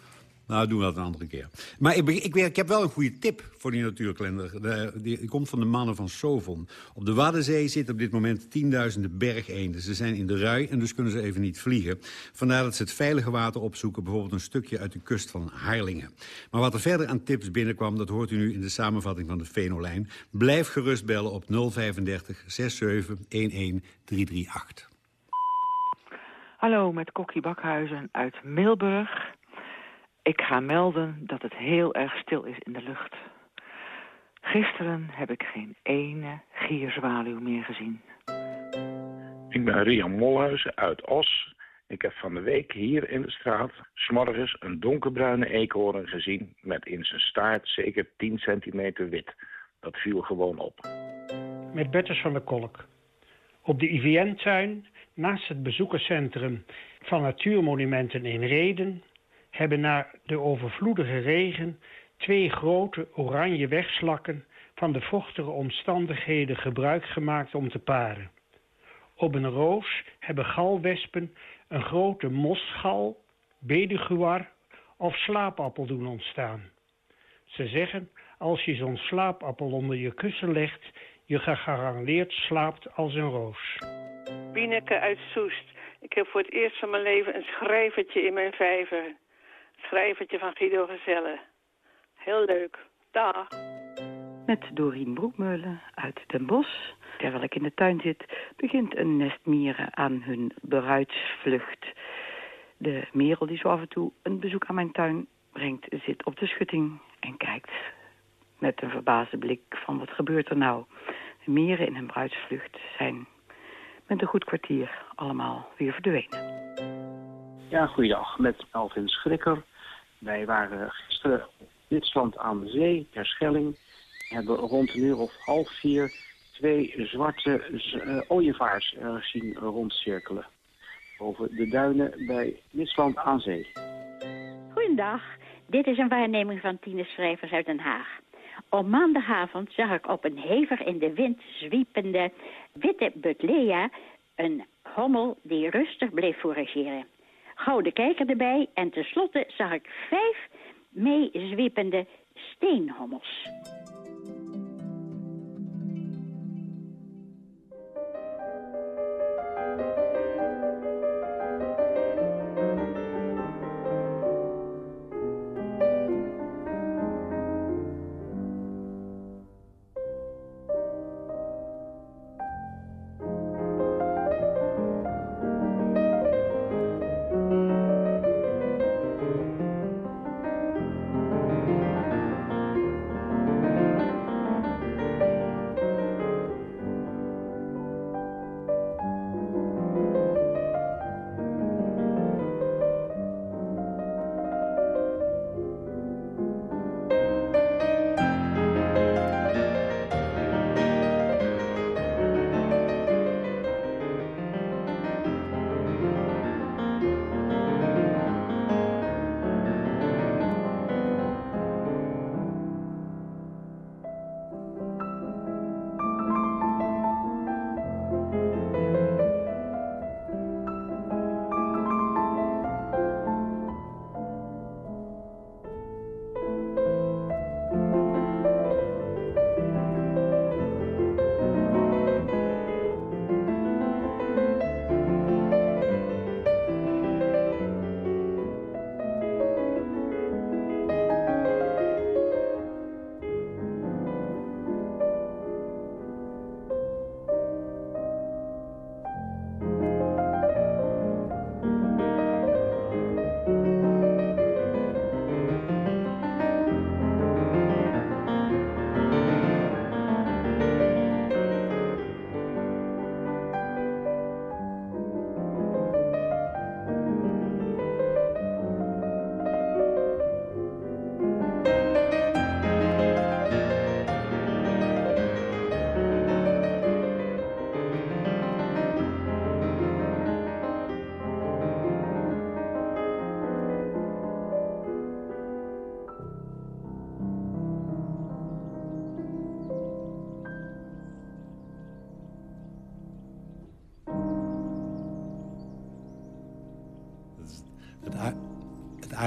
Nou, doen we dat een andere keer. Maar ik, ik, ik, heb wel een goede tip voor die natuurkalender. De, die, die, komt van de mannen van Sovon. Op de Waddenzee zitten op dit moment tienduizenden bergeenden. Ze zijn in de rui en dus kunnen ze even niet vliegen. Vandaar dat ze het veilige water opzoeken. Bijvoorbeeld een stukje uit de kust van Harlingen. Maar wat er verder aan tips binnenkwam... dat hoort u nu in de samenvatting van de Venolijn. Blijf gerust bellen op 035 67 11 338. Hallo, met Kokkie Bakhuizen uit Milburg. Ik ga melden dat het heel erg stil is in de lucht. Gisteren heb ik geen ene gierzwaluw meer gezien. Ik ben Rian Molhuizen uit Os. Ik heb van de week hier in de straat s'morgens een donkerbruine eekhoorn gezien... met in zijn staart zeker 10 centimeter wit. Dat viel gewoon op. Met Bertus van der Kolk. Op de IVN-tuin, naast het bezoekerscentrum van Natuurmonumenten in Reden hebben na de overvloedige regen twee grote oranje wegslakken van de vochtige omstandigheden gebruik gemaakt om te paren. Op een roos hebben galwespen een grote mosgal, bedeguar of slaapappel doen ontstaan. Ze zeggen, als je zo'n slaapappel onder je kussen legt... je gegarandeerd slaapt als een roos. Bieneke uit Soest. Ik heb voor het eerst van mijn leven een schrijvertje in mijn vijver. Schrijvertje van Guido Gezelle. Heel leuk. Dag. Met Dorien Broekmeulen uit Den Bosch. Terwijl ik in de tuin zit, begint een nest mieren aan hun beruidsvlucht. De merel die zo af en toe een bezoek aan mijn tuin brengt, zit op de schutting en kijkt met een verbaasde blik van wat gebeurt er nou. Mieren in hun bruidsvlucht zijn met een goed kwartier allemaal weer verdwenen. Ja, goeiedag. Met Alvin Schrikker. Wij waren gisteren Zwitserland aan de zee, ter Schelling. Hebben rond een uur of half vier twee zwarte uh, ooievaars zien rondcirkelen. Over de duinen bij Zwitserland aan zee. Goedendag. Dit is een waarneming van Tine Schrijvers uit Den Haag. Op maandagavond zag ik op een hevig in de wind zwiepende witte butlea een hommel die rustig bleef forageren. Gouden kijker erbij en tenslotte zag ik vijf meezwiepende steenhommels.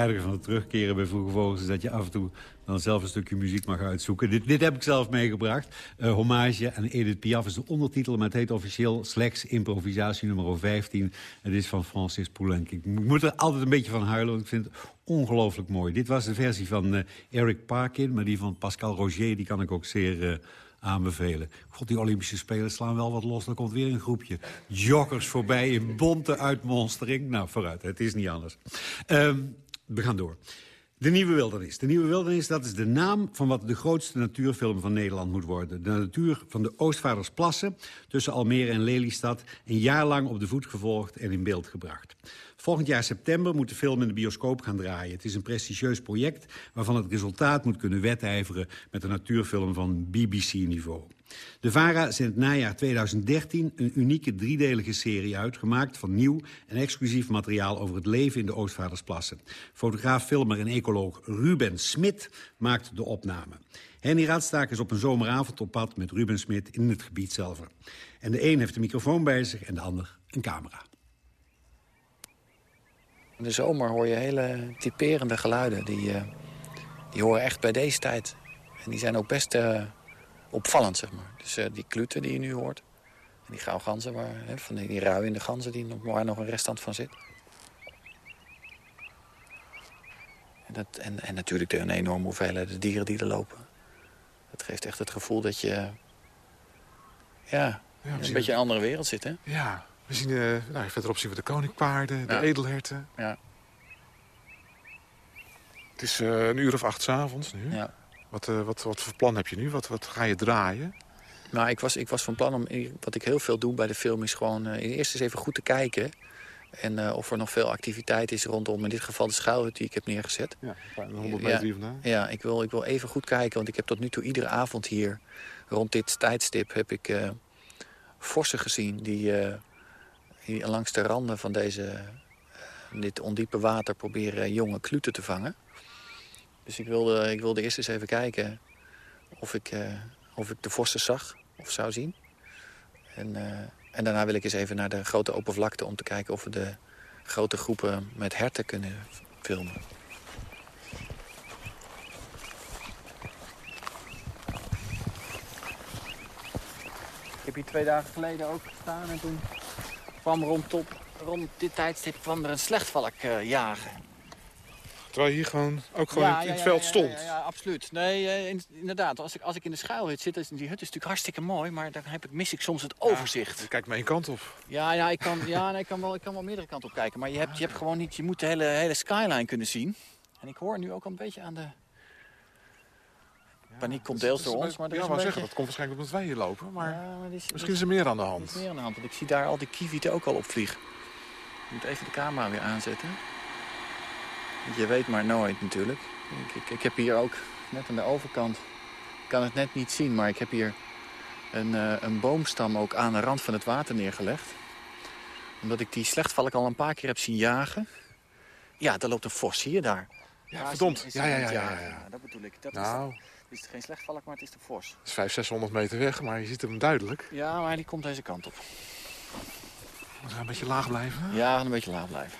Van het terugkeren bij Vroege Vogels... is dat je af en toe dan zelf een stukje muziek mag uitzoeken. Dit, dit heb ik zelf meegebracht. Uh, hommage aan Edith Piaf is de ondertitel... maar het heet officieel slechts improvisatie nummer 15. Het is van Francis Poulenc. Ik moet er altijd een beetje van huilen, want ik vind het ongelooflijk mooi. Dit was de versie van uh, Eric Parkin, maar die van Pascal Roger... die kan ik ook zeer... Uh, aanbevelen. God, die Olympische Spelen slaan wel wat los. Dan komt weer een groepje joggers voorbij in bonte uitmonstering. Nou, vooruit, het is niet anders. Um, we gaan door. De Nieuwe Wildernis. De Nieuwe Wildernis, dat is de naam van wat de grootste natuurfilm van Nederland moet worden. De natuur van de Oostvaardersplassen tussen Almere en Lelystad... een jaar lang op de voet gevolgd en in beeld gebracht. Volgend jaar september moet de film in de bioscoop gaan draaien. Het is een prestigieus project waarvan het resultaat moet kunnen wedijveren... met een natuurfilm van BBC-niveau. De VARA zendt najaar 2013 een unieke driedelige serie uit... gemaakt van nieuw en exclusief materiaal over het leven in de Oostvaardersplassen. Fotograaf, filmer en ecoloog Ruben Smit maakt de opname. Henny Raadstaak is op een zomeravond op pad met Ruben Smit in het gebied zelf. En de een heeft een microfoon bij zich en de ander een camera. In de zomer hoor je hele typerende geluiden die, uh, die horen echt bij deze tijd. En die zijn ook best eh, opvallend, zeg maar. Dus eh, die kluten die je nu hoort. En die grauwganzen, waar, hè, van die, die rui in de ganzen die nog, waar nog een restant van zit. En, dat, en, en natuurlijk de, een enorme hoeveelheid dieren die er lopen. Dat geeft echt het gevoel dat je... Ja, een beetje in een andere wereld zit, hè? Ja, we zien, eh, nou, verderop zien we de koninkpaarden, de Ja. edelherten. Ja. Het is eh, een uur of acht 's avonds nu. Ja. Wat, eh, wat, wat voor plan heb je nu? Wat, wat ga je draaien? Nou, ik was, ik was van plan om... Wat ik heel veel doe bij de film is gewoon... eerst eens even goed te kijken. En of er nog veel activiteit is rondom in dit geval de schuilhut die ik heb neergezet. Ja, een 100 meter vandaan. Ja, ik wil, ik wil even goed kijken. Want ik heb tot nu toe iedere avond hier... rond dit tijdstip heb ik vossen gezien... Die, die langs de randen van deze, eh, dit ondiepe water... proberen jonge kluten te vangen. Dus ik wilde, ik wilde eerst eens even kijken... of ik, eh, of ik de vossen zag of zou zien. En, eh, en daarna wil ik eens even naar de grote open vlakte... om te kijken of we de grote groepen met herten kunnen filmen. Ik heb hier twee dagen geleden ook gestaan en toen kwam rond, op, rond dit tijdstip kwam er een slechtvalk eh, jagen. Terwijl je hier gewoon ook gewoon in, het veld stond. Ja, ja, absoluut. Nee, eh, in- inderdaad. Als ik, als ik in de schuilhut zit, is die hut is natuurlijk hartstikke mooi, maar dan heb ik, mis ik soms het overzicht. Je kijkt maar één kant op. Ja, ja, ik kan, ja nee, ik, kan wel, ik kan wel meerdere kanten op kijken. Maar je hebt, je hebt gewoon niet, je moet de hele, hele skyline kunnen zien. En ik hoor nu ook al een beetje aan de... Paniek komt deels door ons, maar er ja, is wou een zeggen, beetje... dat komt waarschijnlijk omdat wij hier lopen. Maar, Ja, maar is- misschien is er meer aan de Er hand. is meer aan de hand, want ik zie daar al die kievieten ook al opvliegen. Ik moet even de camera weer aanzetten. Je weet maar nooit natuurlijk. Ik, ik, ik heb hier ook, net aan de overkant, ik kan het net niet zien... maar ik heb hier een, eh, een boomstam ook aan de rand van het water neergelegd. Omdat ik die slechtvalk al een paar keer heb zien jagen. Ja, daar loopt een vos, zie je daar. Ja, verdomd. Ja, ja, ja, ja, ja. Dat bedoel ik. Dat Nou. is, het is geen slechtvalk, maar het is de vos. Het is 500, 600 meter weg, maar je ziet hem duidelijk. Ja, maar die komt deze kant op. We gaan een beetje laag blijven. Ja, een beetje laag blijven.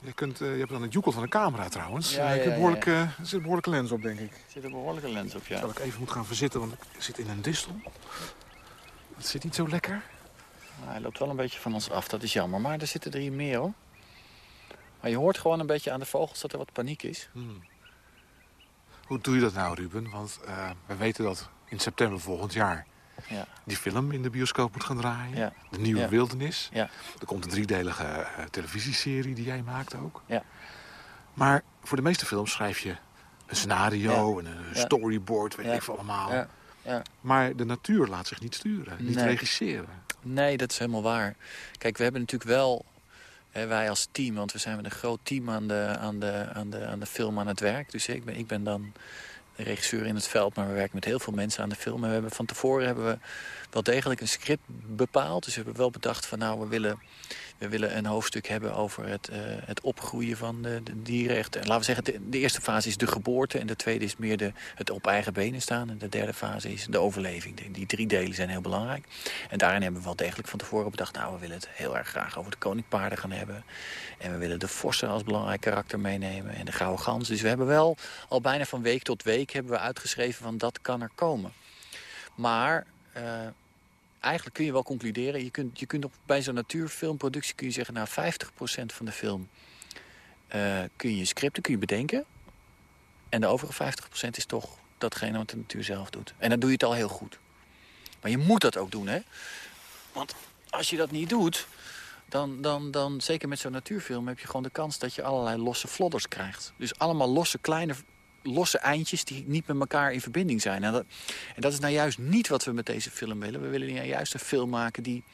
Je, kunt, eh, je hebt dan het joekel van de camera trouwens. Ja, Eh, je ja, kunt ja, behoorlijk, ja. eh, er zit een behoorlijke lens op, denk ik. Er zit een behoorlijke lens op, ja. Dat ik even moet gaan verzitten, want ik zit in een distel. Het zit niet zo lekker. Nou, hij loopt wel een beetje van ons af, dat is jammer. Maar er zitten er hier meer, hoor. Maar je hoort gewoon een beetje aan de vogels dat er wat paniek is. Hmm. Hoe doe je dat nou, Ruben? Want eh, we weten dat in september volgend jaar Ja. die film in de bioscoop moet gaan draaien. Ja. De Nieuwe Ja. Wildernis. Ja. Er komt een driedelige eh, televisieserie die jij maakt ook. Ja. Maar voor de meeste films schrijf je een scenario en een storyboard, weet ik veel allemaal. Ja. Ja. Maar de natuur laat zich niet sturen, niet Nee. regisseren. Nee, dat is helemaal waar. Kijk, we hebben natuurlijk wel, wij als team, want we zijn met een groot team aan de, aan de, aan de, aan de film aan het werk. Dus ik ben, ik ben dan de regisseur in het veld, maar we werken met heel veel mensen aan de film. En we hebben, van tevoren hebben we wel degelijk een script bepaald. Dus we hebben wel bedacht van nou, we willen, we willen een hoofdstuk hebben over het, eh, het opgroeien van de, de laten we zeggen, de, eerste fase is de geboorte en de tweede is meer de, het op eigen benen staan. En de derde fase is de overleving. Die, die drie delen zijn heel belangrijk. En daarin hebben we wel degelijk van tevoren bedacht... nou, we willen het heel erg graag over de koninkpaarden gaan hebben. En we willen de vossen als belangrijk karakter meenemen. En de gouden gans. Dus we hebben wel al bijna van week tot week... hebben we uitgeschreven van dat kan er komen. Maar... eh, eigenlijk kun je wel concluderen... je kunt, je kunt op, bij zo'n natuurfilmproductie kun je zeggen... nou, 50% van de film eh, kun je scripten, kun je bedenken. En de overige 50% is toch datgene wat de natuur zelf doet. En dan doe je het al heel goed. Maar je moet dat ook doen, hè? Want als je dat niet doet, dan, dan, dan zeker met zo'n natuurfilm... heb je gewoon de kans dat je allerlei losse flodders krijgt. Dus allemaal losse, kleine, losse eindjes die niet met elkaar in verbinding zijn. En dat, en dat is nou juist niet wat we met deze film willen. We willen nou juist een film maken die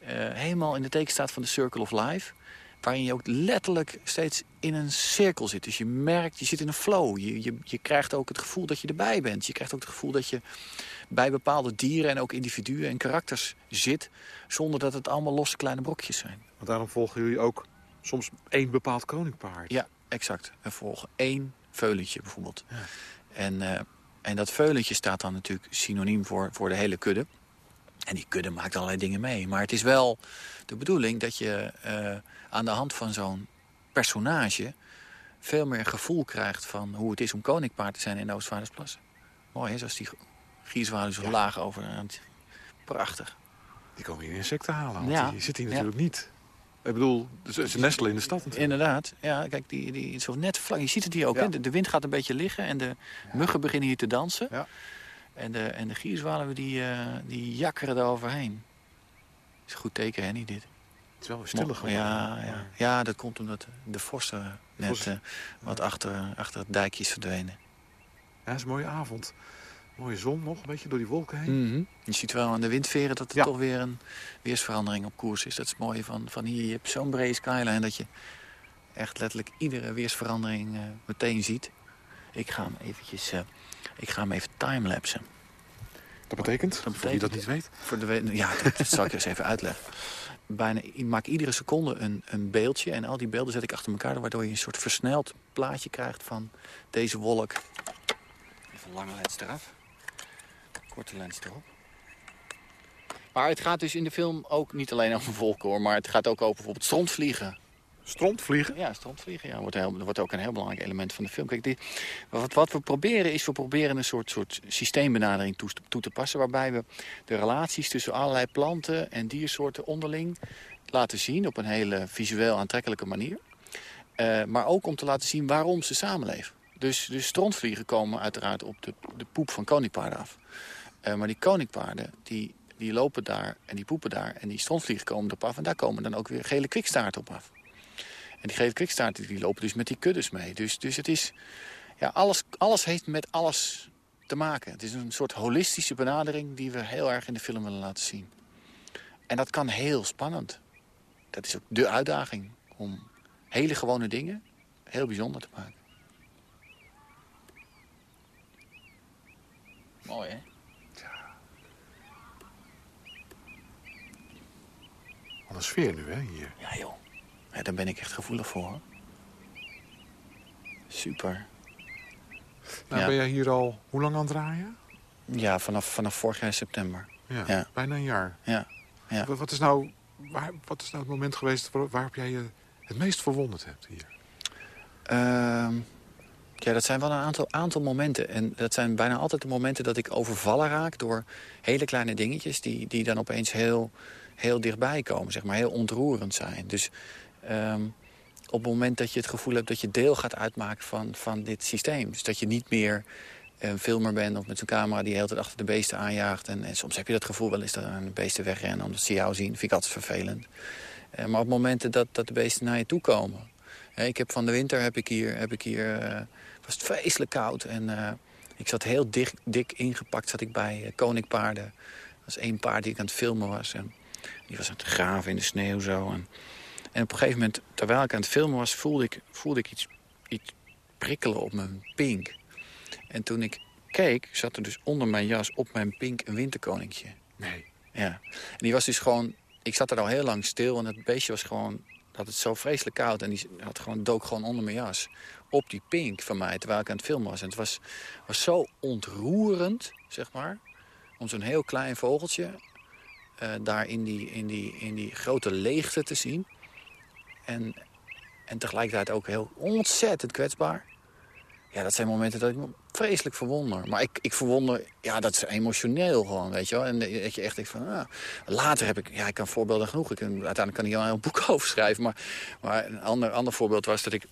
eh, helemaal in de teken staat van de Circle of Life... waarin je ook letterlijk steeds in een cirkel zit. Dus je merkt, je zit in een flow. Je, je, je krijgt ook het gevoel dat je erbij bent. Je krijgt ook het gevoel dat je bij bepaalde dieren en ook individuen en karakters zit... zonder dat het allemaal losse kleine brokjes zijn. Want daarom volgen jullie ook soms één bepaald koninkpaard. Ja, exact. We volgen één veulentje bijvoorbeeld. En, eh, en dat veulentje staat dan natuurlijk synoniem voor, voor de hele kudde. En die kudde maakt allerlei dingen mee. Maar het is wel de bedoeling dat je eh, aan de hand van zo'n personage... veel meer gevoel krijgt van hoe het is om koninkpaard te zijn in de Oostvaardersplassen. Mooi, hè? Zoals die gierzwaluw zo laag over. Prachtig. Die komen hier insecten halen, want Ja. die zitten hier Ja. natuurlijk niet. Ik bedoel, ze, nestelen in de stad natuurlijk. Inderdaad. Ja, kijk, die, die, zo net vlak. Je ziet het hier ook. Ja. Hè? De, de wind gaat een beetje liggen en de muggen beginnen hier te dansen. Ja. En de, en de gierzwaluwen die, eh, die jakkeren er overheen. is een goed teken, hè, niet dit? Het is wel weer stiller geworden. Ja, ja. ja, dat komt omdat de vorsten net eh, wat achter, achter het dijkje is verdwenen. Ja, het is een mooie avond. Mooie zon nog, een beetje door die wolken heen. Mhm. Je ziet wel aan de windveren dat er Ja. toch weer een weersverandering op koers is. Dat is het mooie van, van hier. Je hebt zo'n brede skyline dat je echt letterlijk iedere weersverandering eh, meteen ziet. Ik ga hem eventjes, eh, ik ga hem even timelapsen. Dat betekent, Dat voor wie dat niet weet? Voor de, we- ja, dat, dat zal ik eens even uitleggen. Bijna, ik maak iedere seconde een, een beeldje en al die beelden zet ik achter elkaar... waardoor je een soort versneld plaatje krijgt van deze wolk. Even lange lens eraf. Korte lens erop. Maar het gaat dus in de film ook niet alleen over wolken hoor... maar het gaat ook over bijvoorbeeld strontvliegen. Strontvliegen? Ja, strontvliegen. Ja, wordt, heel, wordt ook een heel belangrijk element van de film. Kijk, dit, wat, wat we proberen is, we proberen een soort, soort systeembenadering toe, toe te passen... waarbij we de relaties tussen allerlei planten en diersoorten onderling laten zien... op een hele visueel aantrekkelijke manier. Eh, maar ook om te laten zien waarom ze samenleven. Dus, dus strontvliegen komen uiteraard op de, de poep van koninkpaarden af. Eh, maar die koninkpaarden, die, die lopen daar en die poepen daar... en die strontvliegen komen erop af en daar komen dan ook weer gele kwikstaarten op af. En die gele kwikstaarten die lopen dus met die kuddes mee. Dus, dus het is, ja, alles, alles heeft met alles te maken. Het is een soort holistische benadering die we heel erg in de film willen laten zien. En dat kan heel spannend. Dat is ook de uitdaging om hele gewone dingen heel bijzonder te maken. Mooi, hè? Wat een sfeer nu, hè, hier. Ja, joh. Ja, daar ben ik echt gevoelig voor. Super. Nou, Ja. ben jij hier al hoe lang aan het draaien? Ja, vanaf, vanaf vorig jaar september. Ja, Ja. bijna een jaar. Ja. ja. Wat, is nou, waar, wat is nou het moment geweest waar- waarop jij je het meest verwonderd hebt hier? Ehm, ja, dat zijn wel een aantal, aantal momenten. En dat zijn bijna altijd de momenten dat ik overvallen raak... door hele kleine dingetjes die, die dan opeens heel, heel dichtbij komen. Zeg maar, heel ontroerend zijn. Dus ehm, op het moment dat je het gevoel hebt dat je deel gaat uitmaken van, van dit systeem... dus dat je niet meer een filmer bent of met zo'n camera die de hele tijd achter de beesten aanjaagt... En, en soms heb je dat gevoel wel eens dat er een beesten wegrennen omdat ze jou zien. vind ik altijd vervelend. Eh, maar op momenten dat, dat de beesten naar je toe komen... Ik heb van de winter heb ik hier, heb ik hier eh, was het vreselijk koud. En eh, ik zat heel dik, dik ingepakt zat ik bij koninkpaarden. Dat was één paard die ik aan het filmen was. En die was aan het graven in de sneeuw zo. En, en op een gegeven moment, terwijl ik aan het filmen was... voelde ik, voelde ik iets, iets prikkelen op mijn pink. En toen ik keek, zat er dus onder mijn jas op mijn pink een winterkoninkje. Nee. Ja. En die was dus gewoon... Ik zat er al heel lang stil en het beestje was gewoon... had het zo vreselijk koud en die had gewoon, dook gewoon onder mijn jas. Op die pink van mij, terwijl ik aan het filmen was. En het was, was zo ontroerend, zeg maar. Om zo'n heel klein vogeltje eh, daar in die, in, die, in die grote leegte te zien. En, en tegelijkertijd ook heel ontzettend kwetsbaar. Ja, dat zijn momenten dat ik me vreselijk verwonder. Maar ik, ik verwonder, ja, dat is emotioneel gewoon, weet je wel. En dat je echt denkt van, ah. later heb ik, ja, ik kan voorbeelden genoeg. Ik kan, uiteindelijk kan ik hier een boek over schrijven. Maar, maar een ander, ander voorbeeld was dat ik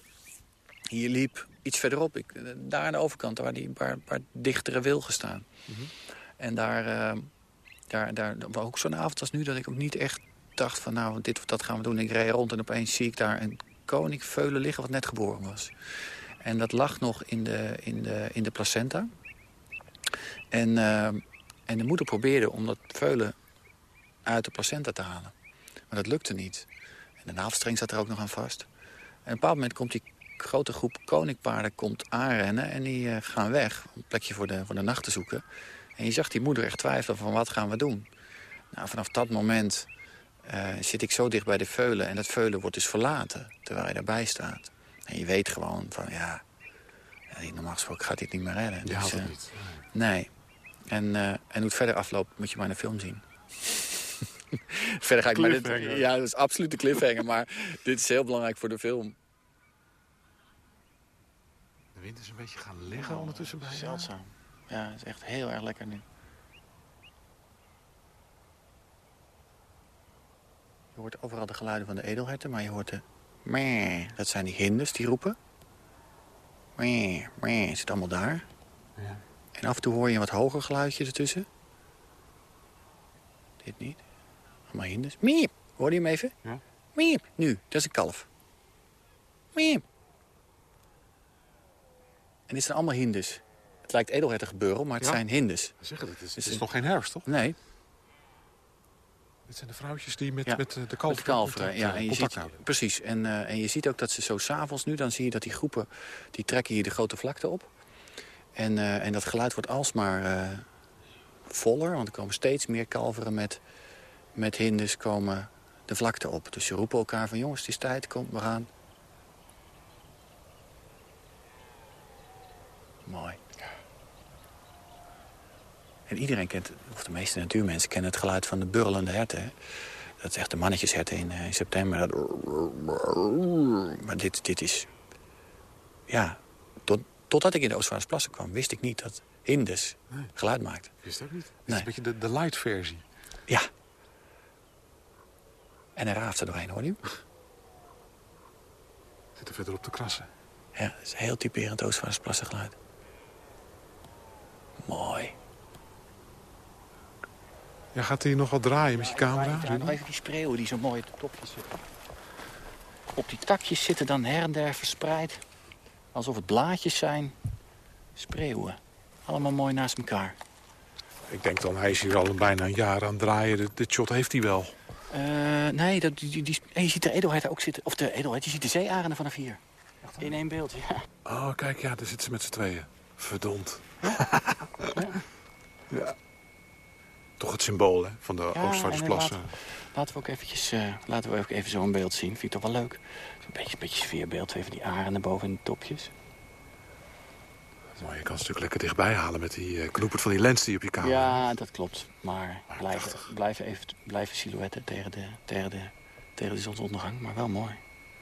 hier liep, iets verderop. Ik, daar aan de overkant, waar die paar, paar dichtere wilgen staan. En daar, eh, daar, daar ook zo'n avond als nu, dat ik ook niet echt dacht van, nou, dit of dat gaan we doen. Ik reed rond en opeens zie ik daar een koninkveulen liggen wat net geboren was. En dat lag nog in de, in de, in de placenta. En, eh, en de moeder probeerde om dat veulen uit de placenta te halen. Maar dat lukte niet. En de navelstreng zat er ook nog aan vast. En op een bepaald moment komt die grote groep koninkpaarden komt aanrennen... en die eh, gaan weg om een plekje voor de, voor de nacht te zoeken. En je zag die moeder echt twijfelen van wat gaan we doen. Nou, vanaf dat moment eh, zit ik zo dicht bij de veulen... en dat veulen wordt dus verlaten terwijl je daarbij staat. En je weet gewoon van, ja, ja normaal gesproken gaat dit niet meer redden. Je haalt het eh, niet. Nee. En, eh, en hoe het verder afloopt, moet je maar in de film zien. verder ga ik maar... Dit, ja, dat is absoluut de cliffhanger, maar dit is heel belangrijk voor de film. wind is een beetje gaan liggen ondertussen bij Zeldzaam. Ja, het is echt heel erg lekker nu. Je hoort overal de geluiden van de edelherten, maar je hoort de... Meh, dat zijn die hinders die roepen. Meh, meh, zit allemaal daar. Ja. En af en toe hoor je een wat hoger geluidje ertussen. Dit niet. Allemaal hinders. Miep, hoor je hem even? Ja. Miep, nu, dat is een kalf. Miep. En dit zijn allemaal hinders. Het lijkt edelhertengebeurl, maar het Ja. zijn hinders. Zeg het, is, Dus het is nog geen herfst, toch? Nee, Dit zijn de vrouwtjes die met, Ja, met eh, de met kalveren de kalveren. Ja, eh, en je ziet, houden. precies. En, eh, en je ziet ook dat ze zo s'avonds nu, dan zie je dat die groepen, die trekken hier de grote vlakte op. En, eh, en dat geluid wordt alsmaar eh voller, want er komen steeds meer kalveren met, met hinders komen de vlakte op. Dus ze roepen elkaar van jongens, het is tijd, kom, we gaan. Mooi. En iedereen kent, of de meeste natuurmensen kennen het geluid van de burlende herten. hè. Dat is echt de mannetjesherten in, eh, in september. Dat... Maar dit, dit is... Ja, tot, totdat ik in de Oostvaardersplassen kwam, wist ik niet dat hinders geluid maakten. Wist ook niet. Het is Nee. een beetje de, de light versie. Ja. En er raaft er doorheen, hoor je? Zit er verder op te krassen. Ja, dat is heel typerend Oostvaardersplassen geluid. Mooi. Ja, gaat hij nog wat draaien met je camera? Ja, nog even die spreeuwen die zo mooi op de topjes zitten. Op die takjes zitten dan her en der verspreid. Alsof het blaadjes zijn. Spreeuwen. Allemaal mooi naast elkaar. Ik denk dan, hij is hier al een bijna een jaar aan het draaien. Dit, dit shot heeft hij wel. Eh, nee, dat, die, die, en je ziet de edelheid ook zitten. Of de edelheid, je ziet de zeearenden vanaf hier. In één beeld, ja. Oh, kijk, ja, daar zitten ze met z'n tweeën. Verdomd. ja. Toch het symbool hè, van de Ja, Oostvaardersplassen. en laten, laten we ook eventjes, eh, laten we ook even zo'n beeld zien. Vind ik toch wel leuk. Zo'n beetje, een beetje sfeerbeeld. Even die arenden boven in de topjes. Maar je kan ze natuurlijk lekker dichtbij halen met die knoepert van die lens die op je camera. Ja, dat klopt. Maar blijven, blijven, even, blijven silhouetten tegen de, tegen, de, tegen de zonsondergang. Maar wel mooi.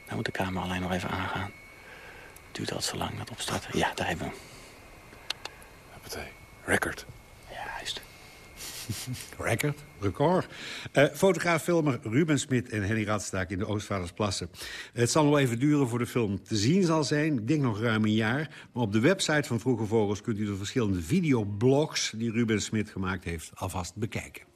Dan moet de camera alleen nog even aangaan. Duurt altijd zo lang, dat opstarten. Ja, daar hebben we hem. Record. Record, record. Eh, fotograaf-filmer Ruben Smit en Henny Radstaak in de Oostvaardersplassen. Het zal nog even duren voor de film te zien zal zijn. Ik denk nog ruim een jaar. Maar op de website van Vroege Vogels kunt u de verschillende videoblogs... die Ruben Smit gemaakt heeft, alvast bekijken.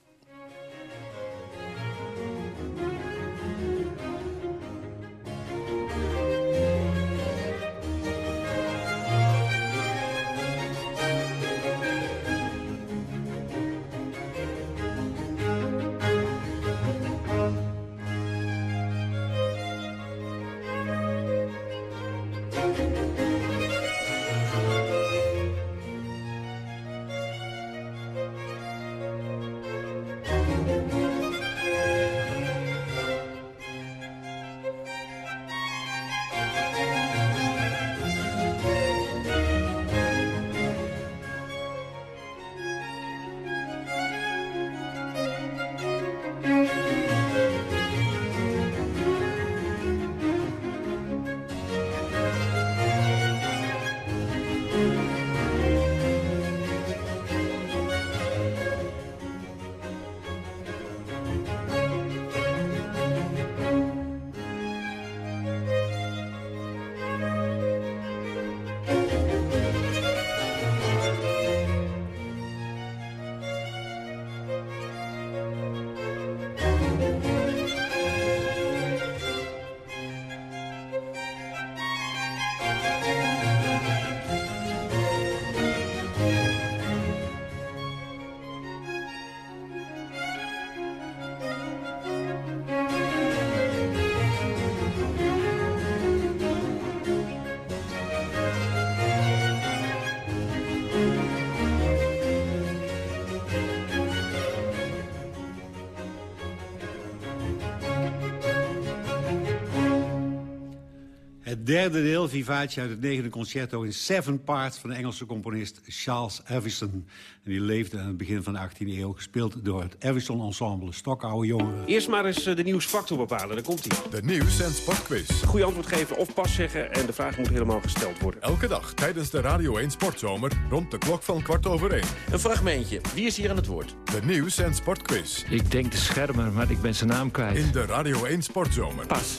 Derde deel, Vivace uit het negende concerto in seven parts... van de Engelse componist Charles Evison. En die leefde aan het begin van de 18e eeuw, gespeeld door het Evison Ensemble. Stokoude jongeren. Eerst maar eens eh, de nieuwsfactor bepalen, daar komt hij. De nieuws- en sportquiz. Goede antwoord geven of pas zeggen en de vraag moet helemaal gesteld worden. Elke dag tijdens de Radio 1 Sportzomer rond de klok van kwart over één. Een fragmentje. Wie is hier aan het woord? De nieuws- en sportquiz. Ik denk de schermer, maar ik ben zijn naam kwijt. In de Radio 1 Sportzomer. Pas.